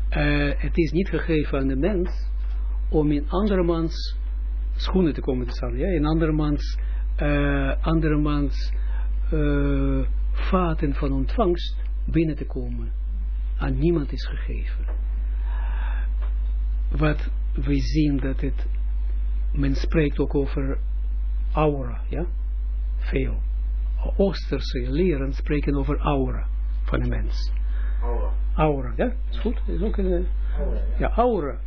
Eh, het is niet gegeven aan de mens om in andermans schoenen te komen te staan. Ja? In andermans, eh andermans eh, vaten van ontvangst binnen te komen. Aan niemand is gegeven. Wat we zien dat het, men spreekt ook over aura, ja, veel. Oosterse leren spreken over aura van een mens. Aura. Aura, ja, is goed, is ook een, Aura, ja. ja, aura.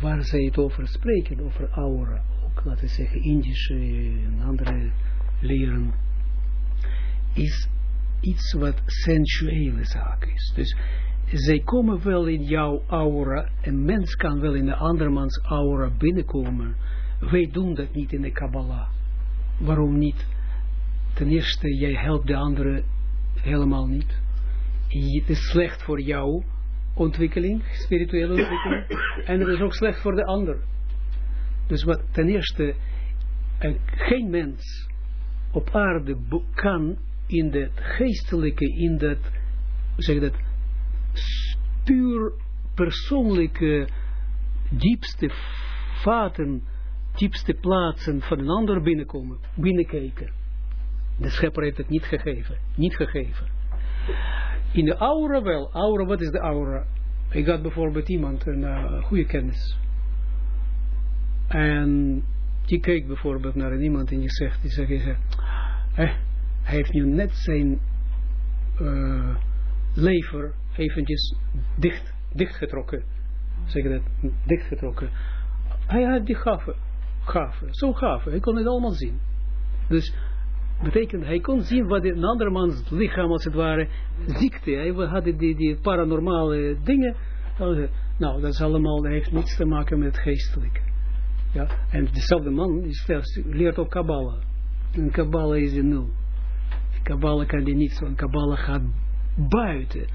Waar zij het over spreken, over aura. Ook, laten we zeggen, Indische en andere leren. Is iets wat sensuele zaak is. Dus zij komen wel in jouw aura. Een mens kan wel in de andermans aura binnenkomen. Wij doen dat niet in de Kabbalah. Waarom niet? Ten eerste, jij helpt de andere helemaal niet. Het is slecht voor jouw ontwikkeling, spirituele ontwikkeling. [coughs] En het is ook slecht voor de ander. Dus wat ten eerste, eh, geen mens op aarde kan in het geestelijke, in dat, zeg dat, puur persoonlijke, diepste vaten, diepste plaatsen van een ander binnenkomen, binnenkijken. De schepper heeft het niet gegeven, niet gegeven. In de aura wel. Aura, wat is de aura? Ik had bijvoorbeeld iemand, een eh, goede kennis. En die keek bijvoorbeeld naar iemand en die zegt, die zegt, die zegt eh, hij heeft nu net zijn eh, lever eventjes dicht, dichtgetrokken. Zeg dat? Dichtgetrokken. Hij had die gaven. Gaven. Zo gaven. Hij kon het allemaal zien. Dus betekent, hij kon zien wat een andermans lichaam als het ware ziekte. Hij had die, die paranormale dingen. Nou, dat is allemaal, dat heeft niets te maken met het geestelijke. Ja, en dezelfde man die leert ook Kabbalah. En Kabbalah is een nul. Kabbalah kan die niet zo. Kabbalah gaat buiten.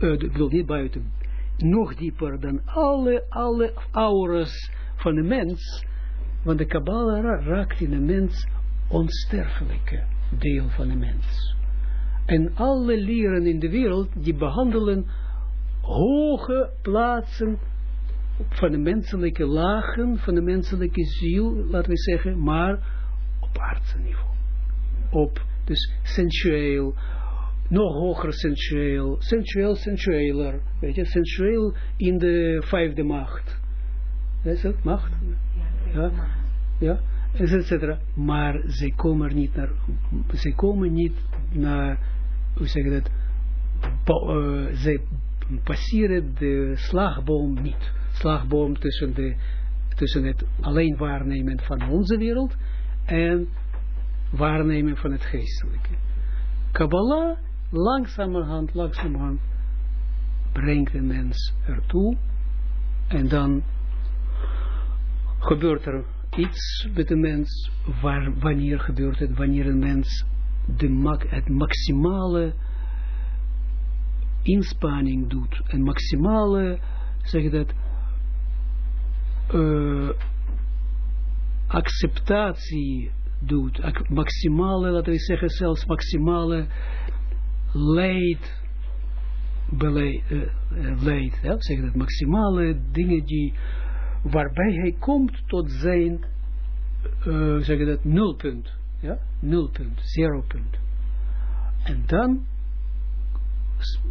Eh, ik bedoel niet buiten. Nog dieper dan alle, alle auras van de mens. Want de Kabbalah ra- raakt in de mens onsterfelijke deel van de mens. En alle leren in de wereld die behandelen hoge plaatsen van de menselijke lagen, van de menselijke ziel, laten we zeggen, maar op aardse niveau. Op, dus sensueel, nog hoger sensueel, sensueel, sensueler, weet je, sensueel in de vijfde macht. Is dat macht? Ja, ja, et cetera. Maar ze komen niet naar, ze komen niet naar, hoe zeg je dat, eh, ze passeren de slagboom niet. Slagboom tussen, de, tussen het alleen waarnemen van onze wereld en waarnemen van het geestelijke. Kabbalah, langzamerhand, langzamerhand, brengt de mens ertoe. En dan gebeurt er iets met de mens, waar, wanneer gebeurt het, wanneer een mens de het maximale inspanning doet, een maximale, zeg je dat, eh, acceptatie doet, maximale, laten we zeggen, zelfs maximale leid, beleid, eh, eh, leid ja, dat, maximale dingen die, waarbij hij komt tot zijn, eh, zeg je dat, nulpunt, ja, nulpunt, zero punt. En dan,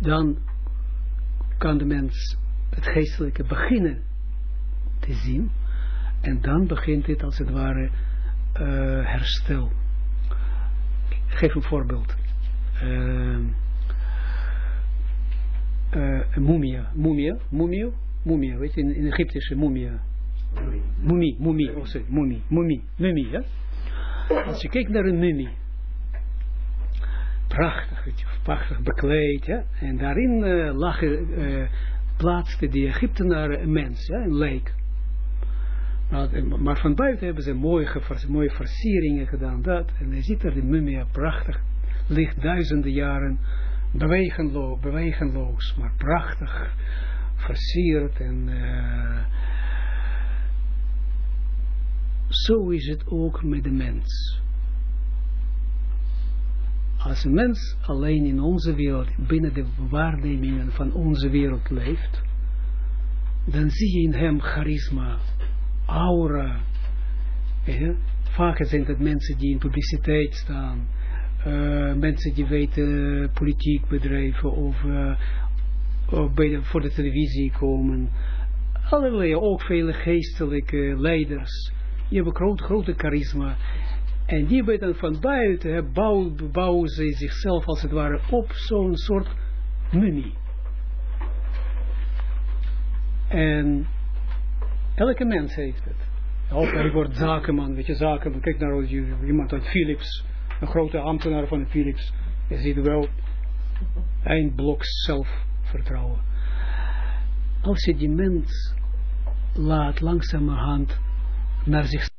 dan kan de mens het geestelijke beginnen te zien. En dan begint dit als het ware eh, herstel. Ik geef een voorbeeld. Ehm, eh, een mumia, mumia, mumia, mumia, weet je, in, in Egyptische mumia. Mumie, mumie, oh sorry, mumie, ja. Als je kijkt naar een mumie, prachtig, weet je, prachtig bekleed, ja, en daarin eh, lag, eh, plaatste die Egyptenaren een mens, ja, een lijk. Maar, maar van buiten hebben ze mooie, mooie versieringen gedaan, dat. En je ziet er de mummia prachtig, ligt duizenden jaren, bewegenloos, bewegenloos maar prachtig, versierd en... Uh, zo is het ook met de mens. Als een mens alleen in onze wereld, binnen de waarnemingen van onze wereld leeft, dan zie je in hem charisma, aura. Eh, vaak zijn het mensen die in publiciteit staan, uh, mensen die weten politiek bedrijven of, bij de, voor de televisie komen. Allerlei, ook vele geestelijke leiders. Die hebben groot, grote charisma. En die weten van buiten, bouwen, bouwen ze zichzelf als het ware op zo'n soort mummie. En elke mens heeft het. Ook hij wordt zakenman, weet je, zakenman. Kijk naar iemand uit Philips, een grote ambtenaar van Philips. Je ziet wel, eindblok zelfvertrouwen. Als je die mens laat langzamerhand naar zich